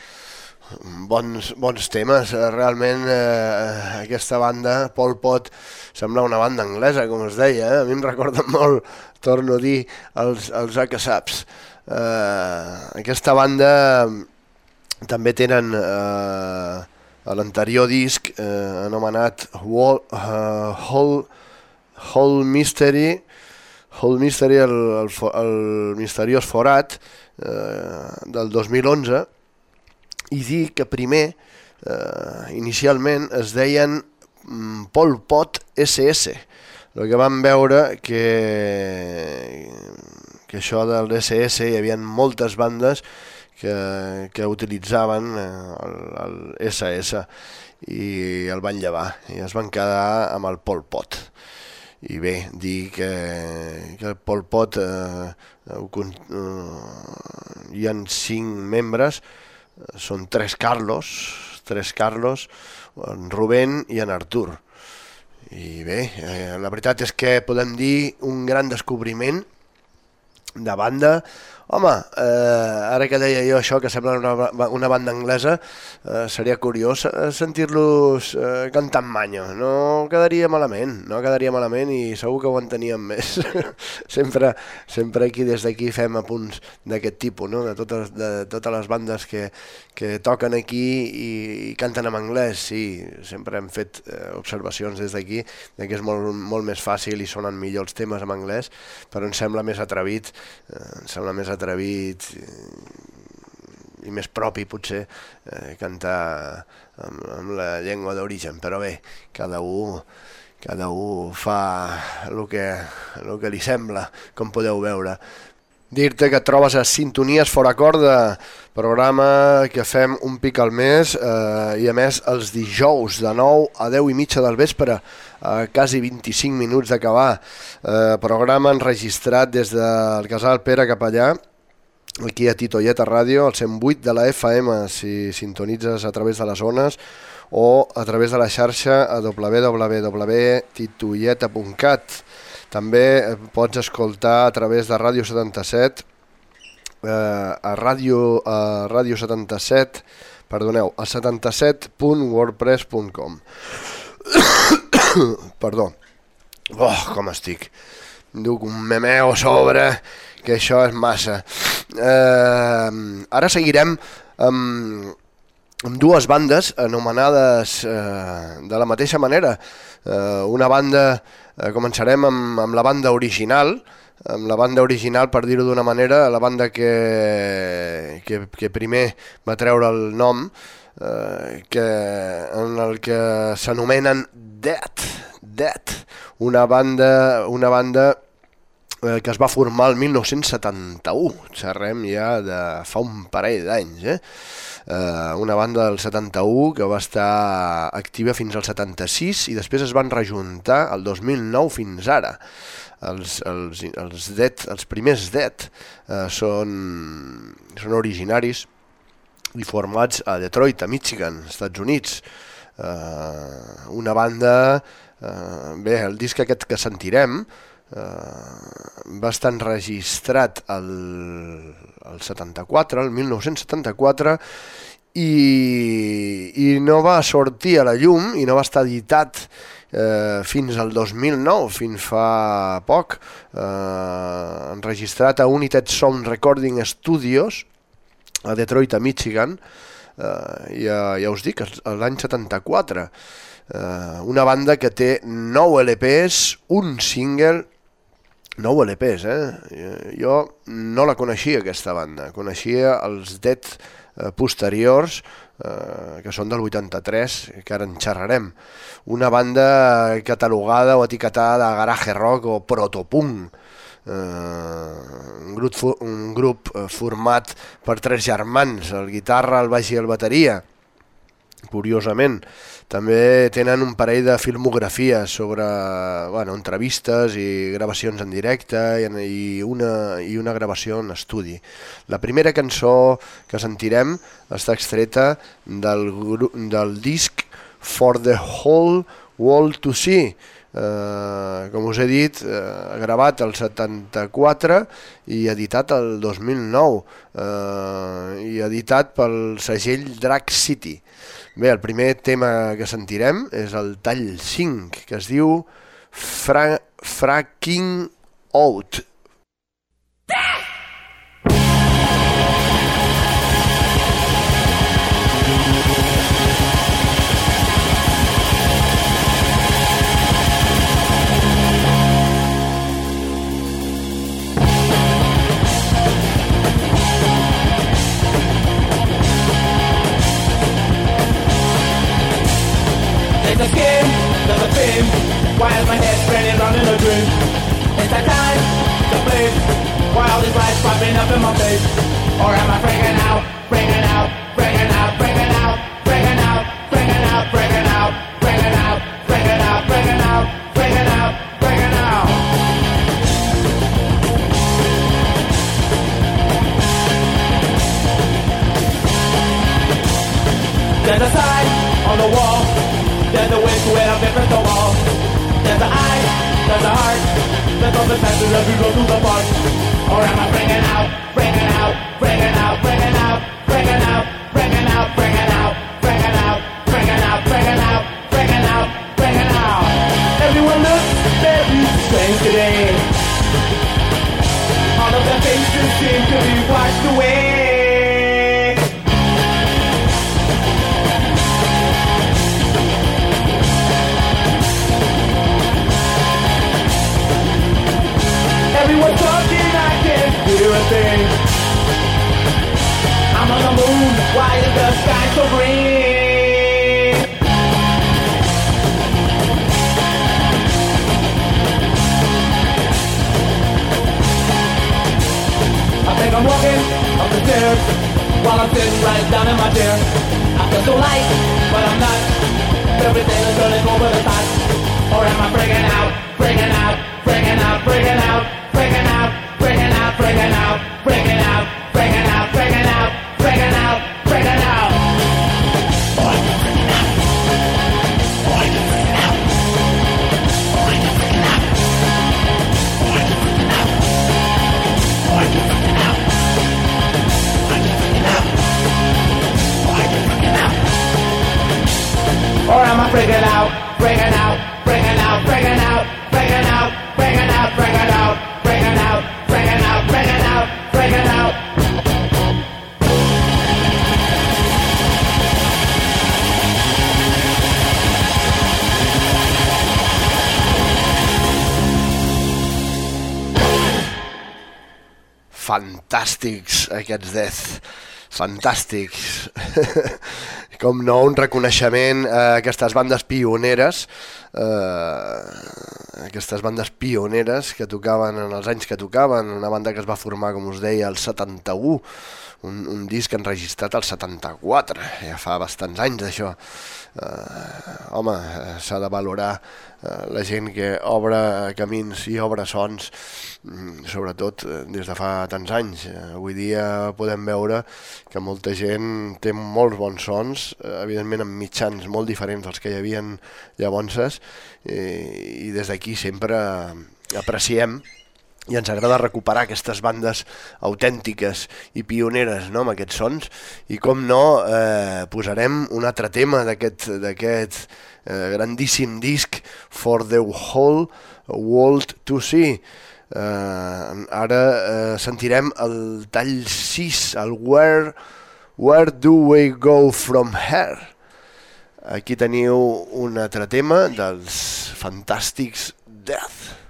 Bons, bons temes, eh, realment eh, aquesta banda, Pol Pot, sembla una banda anglesa, com es deia, eh? a mi em recorda molt, torno a dir, els, els Acasaps. Eh, aquesta banda també tenen eh, l'anterior disc eh, anomenat Wall, uh, Whole, Whole Mystery, Whole Mystery, el, el, el misteriós forat eh, del 2011, i dir que primer, eh, inicialment, es deien mm, Pol Pot SS, el que vam veure que, que això del SS hi havia moltes bandes que, que utilitzaven eh, el, el SS i el van llevar i es van quedar amb el Pol Pot i bé, dir que, que el Pol Pot eh, con- eh, hi han cinc membres eh, són tres Carlos tres Carlos en Rubén i en Artur i bé, eh, la veritat és que podem dir un gran descobriment de banda. Home, eh, ara que deia jo això, que sembla una, una banda anglesa, eh, seria curiós eh, sentir-los eh, cantant manyo. No quedaria malament, no quedaria malament i segur que ho enteníem més. sempre, sempre aquí, des d'aquí, fem apunts d'aquest tipus, no? de, totes, de totes les bandes que, que toquen aquí i, i canten en anglès. Sí, sempre hem fet eh, observacions des d'aquí de que és molt, molt més fàcil i sonen millor els temes en anglès, però em sembla més atrevit, eh, em sembla més atrevit eh, i més propi potser eh, cantar amb, amb la llengua d'origen, però bé, cada un cada un fa el que, el que li sembla, com podeu veure. Dir-te que et trobes a Sintonies Fora Corda, programa que fem un pic al mes eh, i a més els dijous de 9 a 10 i mitja del vespre, a quasi 25 minuts d'acabar. Eh, programa enregistrat des del casal Pere Capellà, aquí a Titoieta Ràdio, al 108 de la FM, si sintonitzes a través de les zones, o a través de la xarxa a www.titoieta.cat. També eh, pots escoltar a través de Ràdio 77, eh, a Ràdio, a Ràdio 77, perdoneu, a 77.wordpress.com. Perdó. Oh, com estic. Duc un memeo a sobre, que això és massa. Eh, ara seguirem amb, amb dues bandes anomenades eh, de la mateixa manera. Eh, una banda, eh, començarem amb, amb la banda original, amb la banda original, per dir-ho d'una manera, la banda que, que, que primer va treure el nom, eh, que, en el que s'anomenen Dead, Dead, una banda, una banda eh, que es va formar el 1971, xerrem ja de fa un parell d'anys, eh? Eh, una banda del 71 que va estar activa fins al 76 i després es van rejuntar el 2009 fins ara. Els, els, els, Dead, els primers Dead eh, són, són originaris i formats a Detroit, a Michigan, Estats Units. Eh, una banda... Eh, bé, el disc aquest que sentirem eh, va estar enregistrat el, el 74, el 1974, i, i no va sortir a la llum i no va estar editat eh, fins al 2009, fins fa poc, eh, enregistrat a United Sound Recording Studios a Detroit, a Michigan, eh, ja, ja us dic, l'any 74. Eh, una banda que té 9 LPs, un single, 9 LPs, eh? Jo no la coneixia, aquesta banda. Coneixia els Dead eh, posteriors, eh, que són del 83, que ara en xerrarem. Una banda catalogada o etiquetada de garage rock o protopunk, eh, un grup, un grup eh, format per tres germans, el guitarra, el baix i el bateria, curiosament. També tenen un parell de filmografies sobre bueno, entrevistes i gravacions en directe i, una, i una gravació en estudi. La primera cançó que sentirem està extreta del, del disc For the Whole World to See, eh, com us he dit, eh, gravat el 74 i editat el 2009 eh, i editat pel segell Drag City. Bé, el primer tema que sentirem és el tall 5, que es diu Fra Fracking Out. It's fantàstics. Com no un reconeixement a aquestes bandes pioneres eh, aquestes bandes pioneres que tocaven en els anys que tocaven una banda que es va formar com us deia el 71 un, un disc enregistrat al 74 ja fa bastants anys d'això. Eh, home, eh, s'ha de valorar la gent que obre camins i obre sons mm, sobretot eh, des de fa tants anys. Eh, avui dia podem veure que molta gent té molts bons sons eh, evidentment amb mitjans molt diferents dels que hi havien llavors i, des d'aquí sempre apreciem i ens agrada recuperar aquestes bandes autèntiques i pioneres no, amb aquests sons. I com no eh, posarem un altre tema d'aquest eh, grandíssim disc For the Whole World to See. Eh, ara eh, sentirem el tall 6 el Where, Where Do We Go From Here? Aquí teniu un altre tema dels fantàstics Death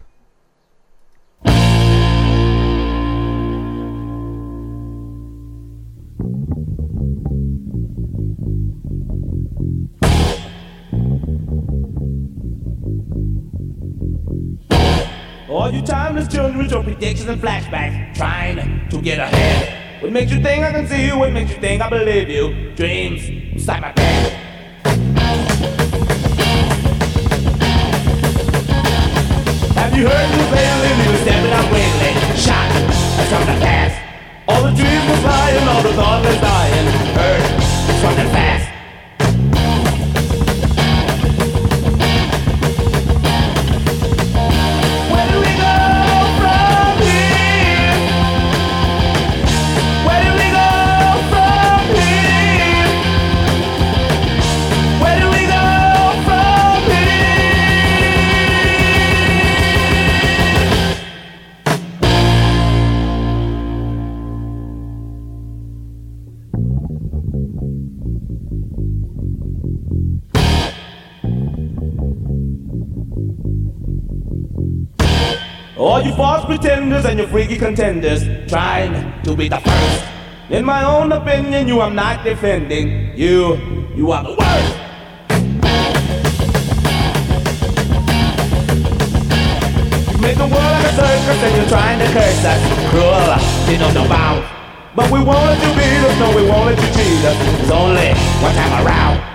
All you timeless children with your predictions and flashbacks, trying to get ahead. What makes you think I can see you? What makes you think I believe you? Dreams inside my head. Have you heard the bell? You were stepping up wiggling, shot that's from the past. All the dreams were flying, all the thoughts were dying. Heard it's running fast. All you false pretenders and your freaky contenders trying to be the first. In my own opinion, you I'm not defending. You, you are the worst. You make the world like a circus and you're trying to curse us. Cruel, you know no bounds. But we wanted to beat us, no, we wanted to cheat us. It's only one time around.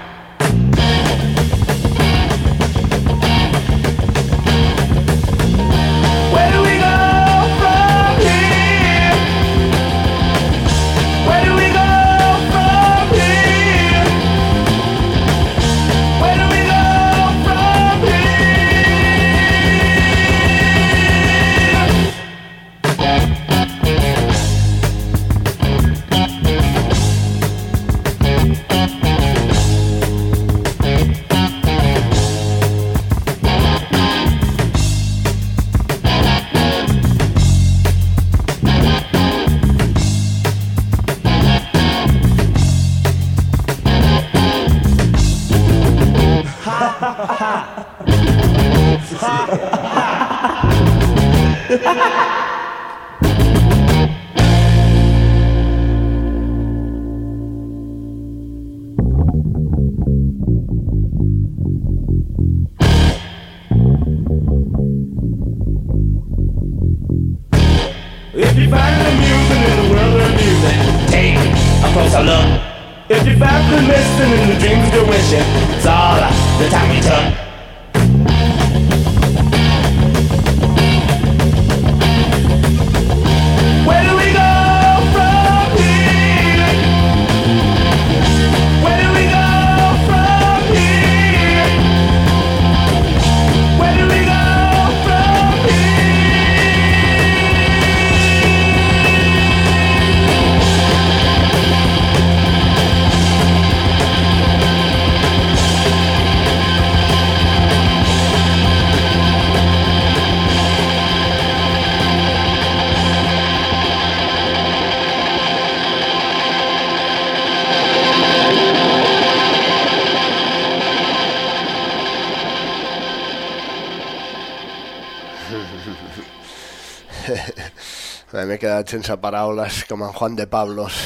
Sense paraules com en Juan de Pablos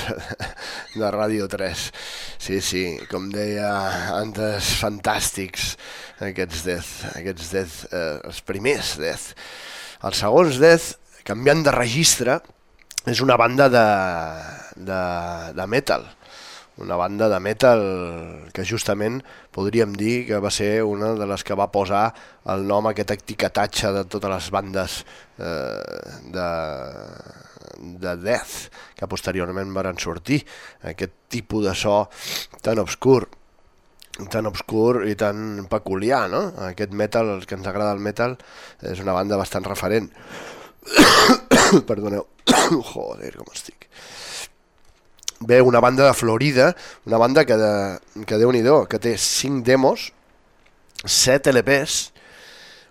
de Ràdio 3. Sí, sí, com deia antes, fantàstics aquests Death, aquests Death, eh, els primers Death. Els segons Death, canviant de registre, és una banda de, de, de metal una banda de metal que justament podríem dir que va ser una de les que va posar el nom a aquest etiquetatge de totes les bandes eh, de, de death que posteriorment varen sortir, aquest tipus de so tan obscur tan obscur i tan peculiar, no? Aquest metal, el que ens agrada el metal, és una banda bastant referent. Perdoneu. Joder, com estic ve una banda de Florida, una banda que, de, que déu nhi que té 5 demos, 7 LPs,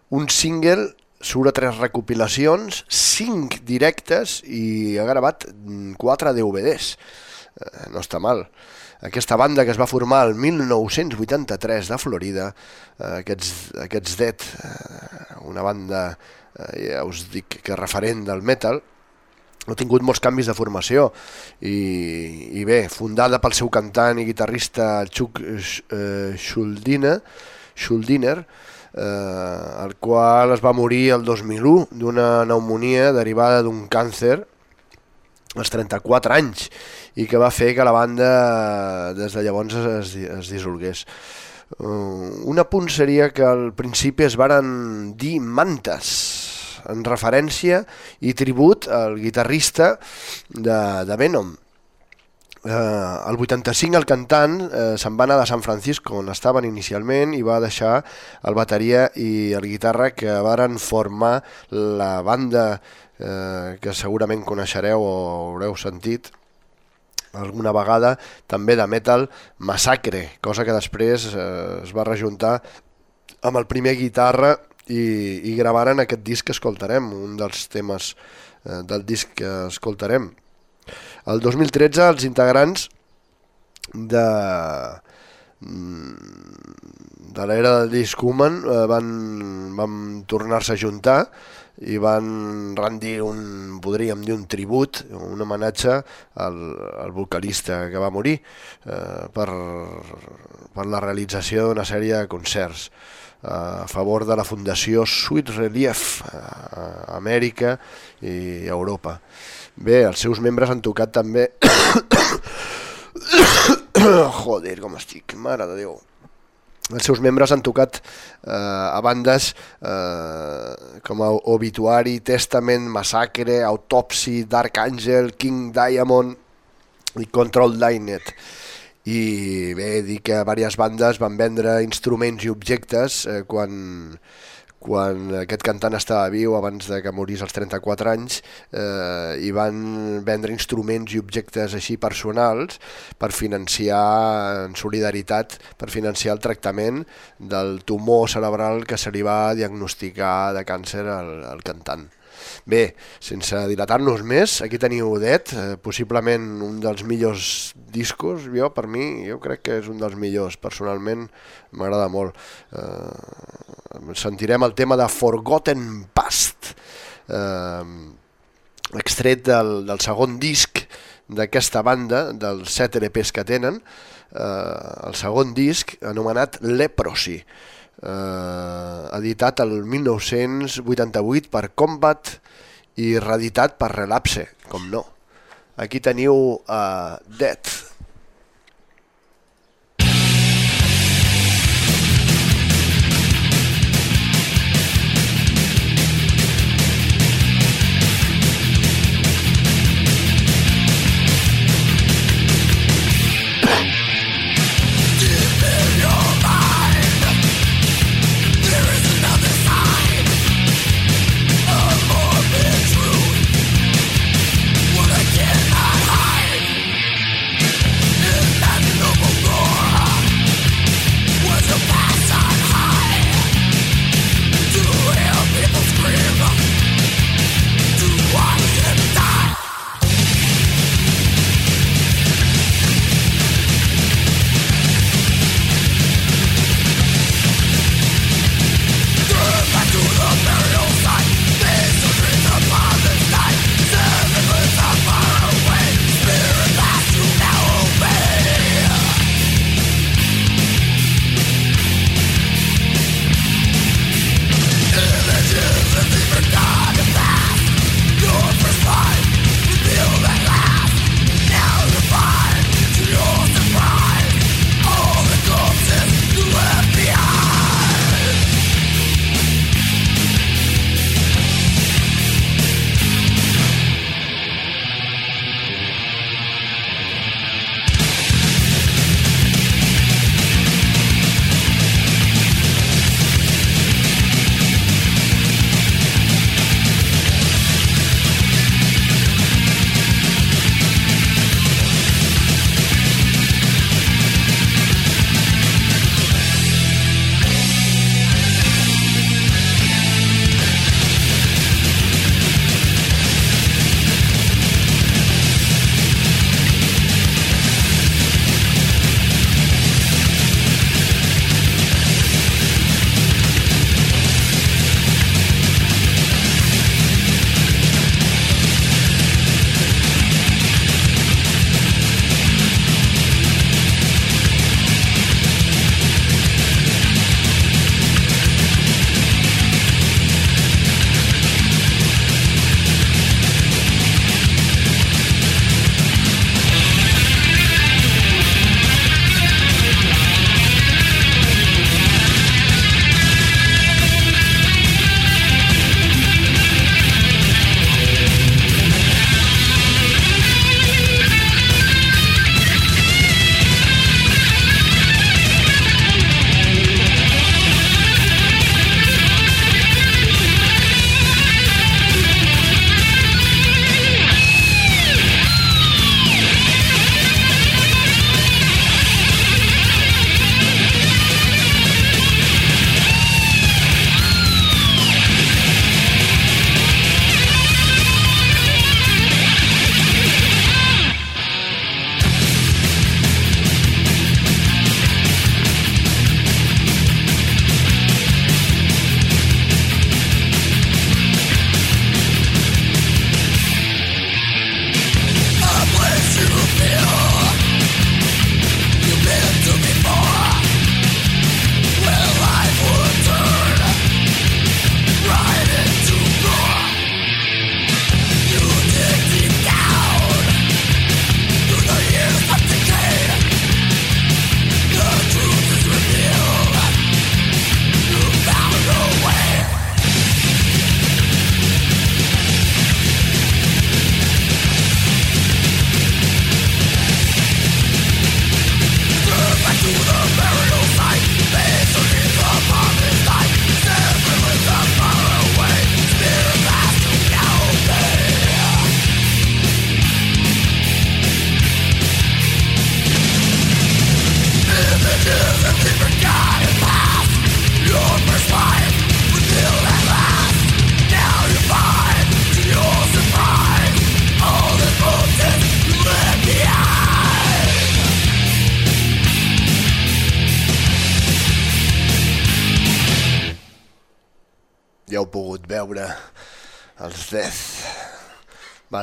un single, surt a 3 recopilacions, 5 directes i ha gravat 4 DVDs. Eh, no està mal. Aquesta banda que es va formar el 1983 de Florida, eh, aquests, aquests Dead, eh, una banda, ja us dic que referent del metal, ha tingut molts canvis de formació i, i bé, fundada pel seu cantant i guitarrista Chuck Schuldiner, Schuldiner eh, el qual es va morir el 2001 d'una pneumonia derivada d'un càncer als 34 anys i que va fer que la banda des de llavors es, es dissolgués. Uh, un apunt seria que al principi es varen dir mantes, en referència i tribut al guitarrista de, de Venom. Eh, el 85 el cantant eh, se'n va anar de San Francisco on estaven inicialment i va deixar el bateria i el guitarra que varen formar la banda eh, que segurament coneixereu o haureu sentit alguna vegada també de metal Massacre, cosa que després eh, es va rejuntar amb el primer guitarra i, i gravaren aquest disc que escoltarem, un dels temes eh, del disc que escoltarem. El 2013 els integrants de, mm, de l'era del disc Human eh, van, van tornar-se a juntar i van rendir un, podríem dir, un tribut, un homenatge al, al vocalista que va morir eh, per, per la realització d'una sèrie de concerts a favor de la Fundació Sweet Relief a Amèrica i Europa. Bé, els seus membres han tocat també... Joder, com estic, mare de Déu. Els seus membres han tocat eh, a bandes eh, com a Obituary, Testament, Massacre, Autopsy, Dark Angel, King Diamond i Control Dynet i bé, dir que diverses bandes van vendre instruments i objectes eh, quan, quan aquest cantant estava viu abans de que morís als 34 anys eh, i van vendre instruments i objectes així personals per financiar en solidaritat per financiar el tractament del tumor cerebral que se li va diagnosticar de càncer al, al cantant. Bé, sense dilatar-nos més, aquí teniu Dead, eh, possiblement un dels millors discos, jo per mi, jo crec que és un dels millors, personalment m'agrada molt. Eh, sentirem el tema de Forgotten Past, eh, extret del, del segon disc d'aquesta banda, dels set LPs que tenen, eh, el segon disc anomenat Leprosy, eh, editat el 1988 per Combat i reeditat per Relapse, com no. Aquí teniu uh, Dead.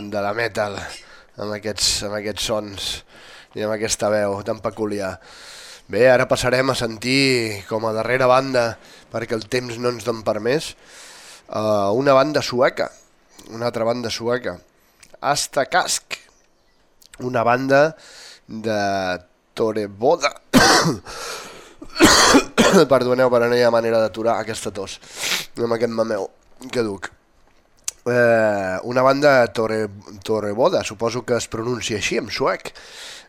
Banda de metal, amb aquests, amb aquests sons i amb aquesta veu tan peculiar. Bé, ara passarem a sentir com a darrera banda, perquè el temps no ens don per més, uh, una banda sueca, una altra banda sueca, Asta Kask, una banda de Toreboda. Perdoneu, però no hi ha manera d'aturar aquesta tos amb aquest mameu que duc. Eh, una banda Torre, Torreboda, suposo que es pronuncia així en suec,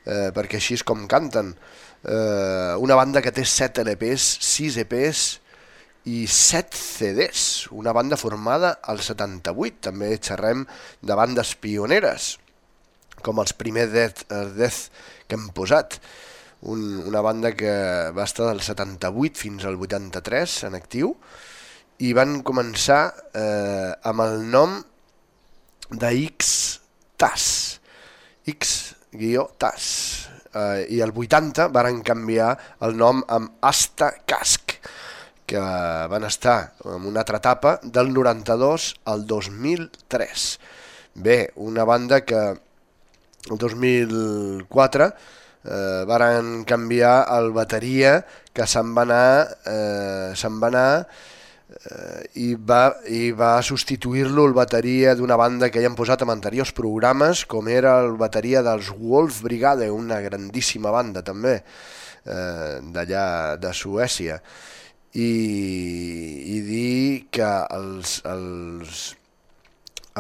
eh, perquè així és com canten. Eh, una banda que té 7 LPs, 6 EPs i 7 CDs, una banda formada al 78, també xerrem de bandes pioneres, com els primers Death, eh, Death que hem posat. Un, una banda que va estar del 78 fins al 83 en actiu i van començar eh, amb el nom de X-TAS. X-TAS. Eh, I el 80 varen canviar el nom amb Asta Casc, que van estar en una altra etapa del 92 al 2003. Bé, una banda que el 2004 eh, varen canviar el bateria que se'n va anar, eh, se'n va anar eh, i va, i va substituir-lo el bateria d'una banda que ja han posat en anteriors programes, com era el bateria dels Wolf Brigade, una grandíssima banda també, eh, d'allà de Suècia. I, i dir que els, els,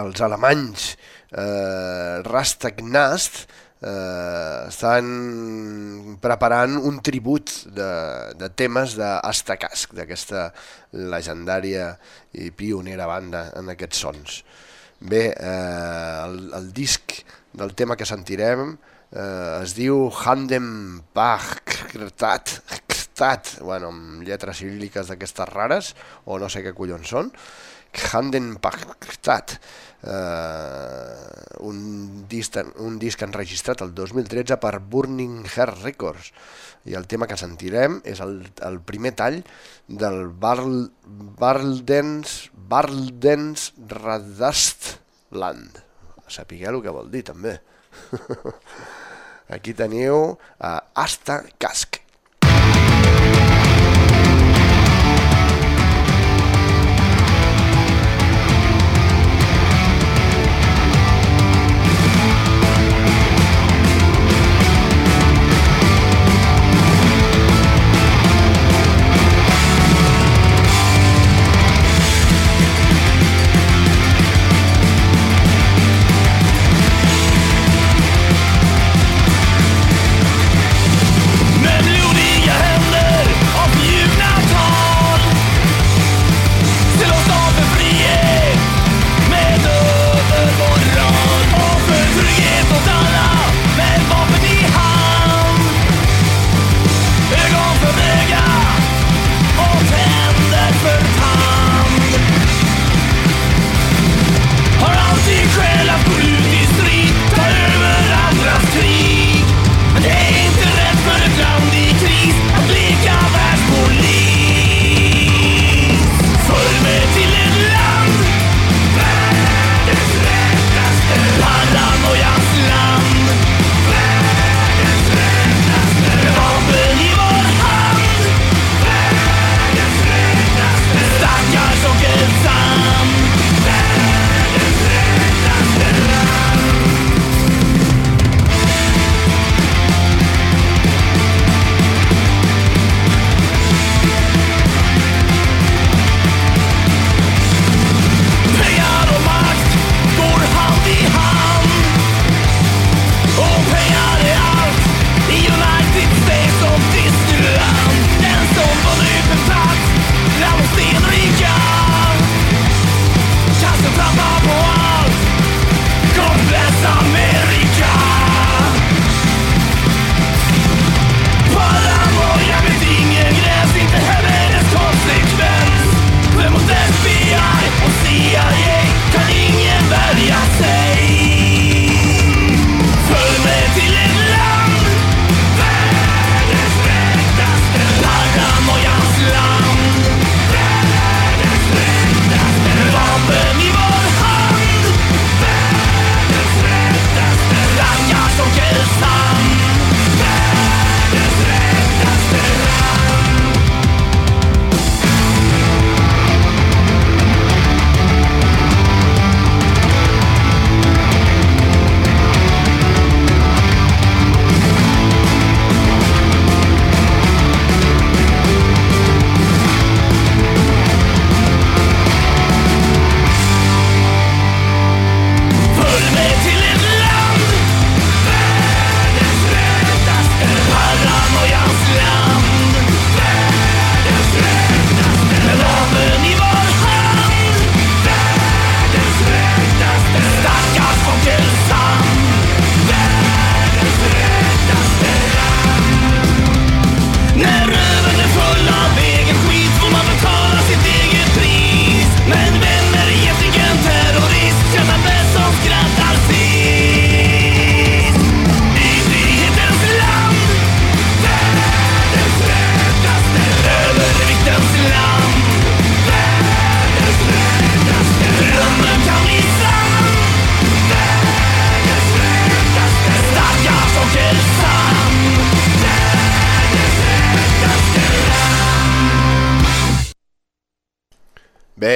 els alemanys eh, Rastagnast eh, estan preparant un tribut de, de temes d'Astacasc, d'aquesta legendària i pionera banda en aquests sons. Bé, eh, el, el disc del tema que sentirem eh, es diu Handem Pachtat, bueno, amb lletres ciríliques d'aquestes rares, o no sé què collons són, Handen Pachtat, eh, un, disc, un disc enregistrat el 2013 per Burning Heart Records. I el tema que sentirem és el, el primer tall del Barl, Barldens, Barldens Radastland. Sapigueu el que vol dir també. Aquí teniu a Asta Casc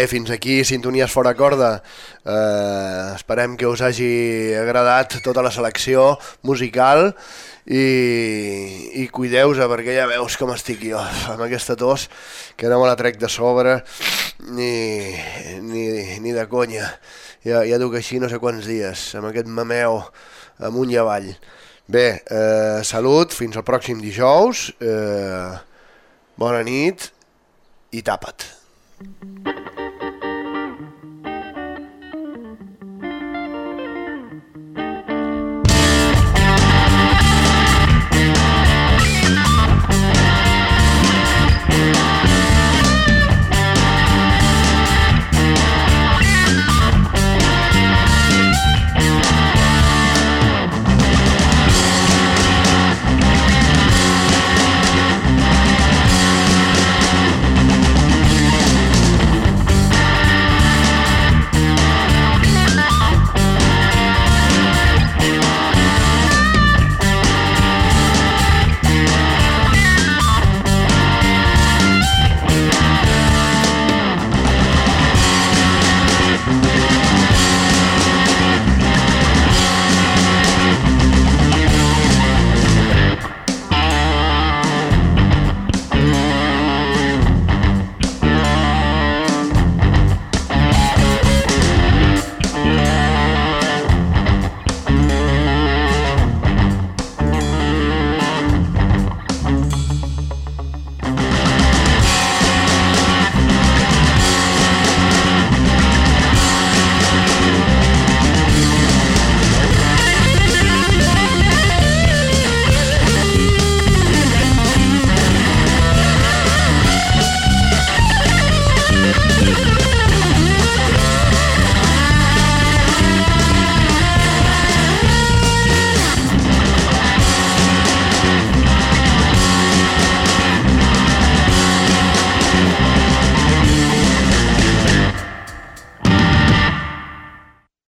Fins aquí, Sintonies fora corda. Eh, esperem que us hagi agradat tota la selecció musical i, i cuideu-se perquè ja veus com estic jo amb aquesta tos que no me la trec de sobre ni, ni, ni de conya. Ja, ja duc així no sé quants dies, amb aquest mameu amunt i avall. Bé, eh, salut, fins al pròxim dijous, eh, bona nit i tapa't.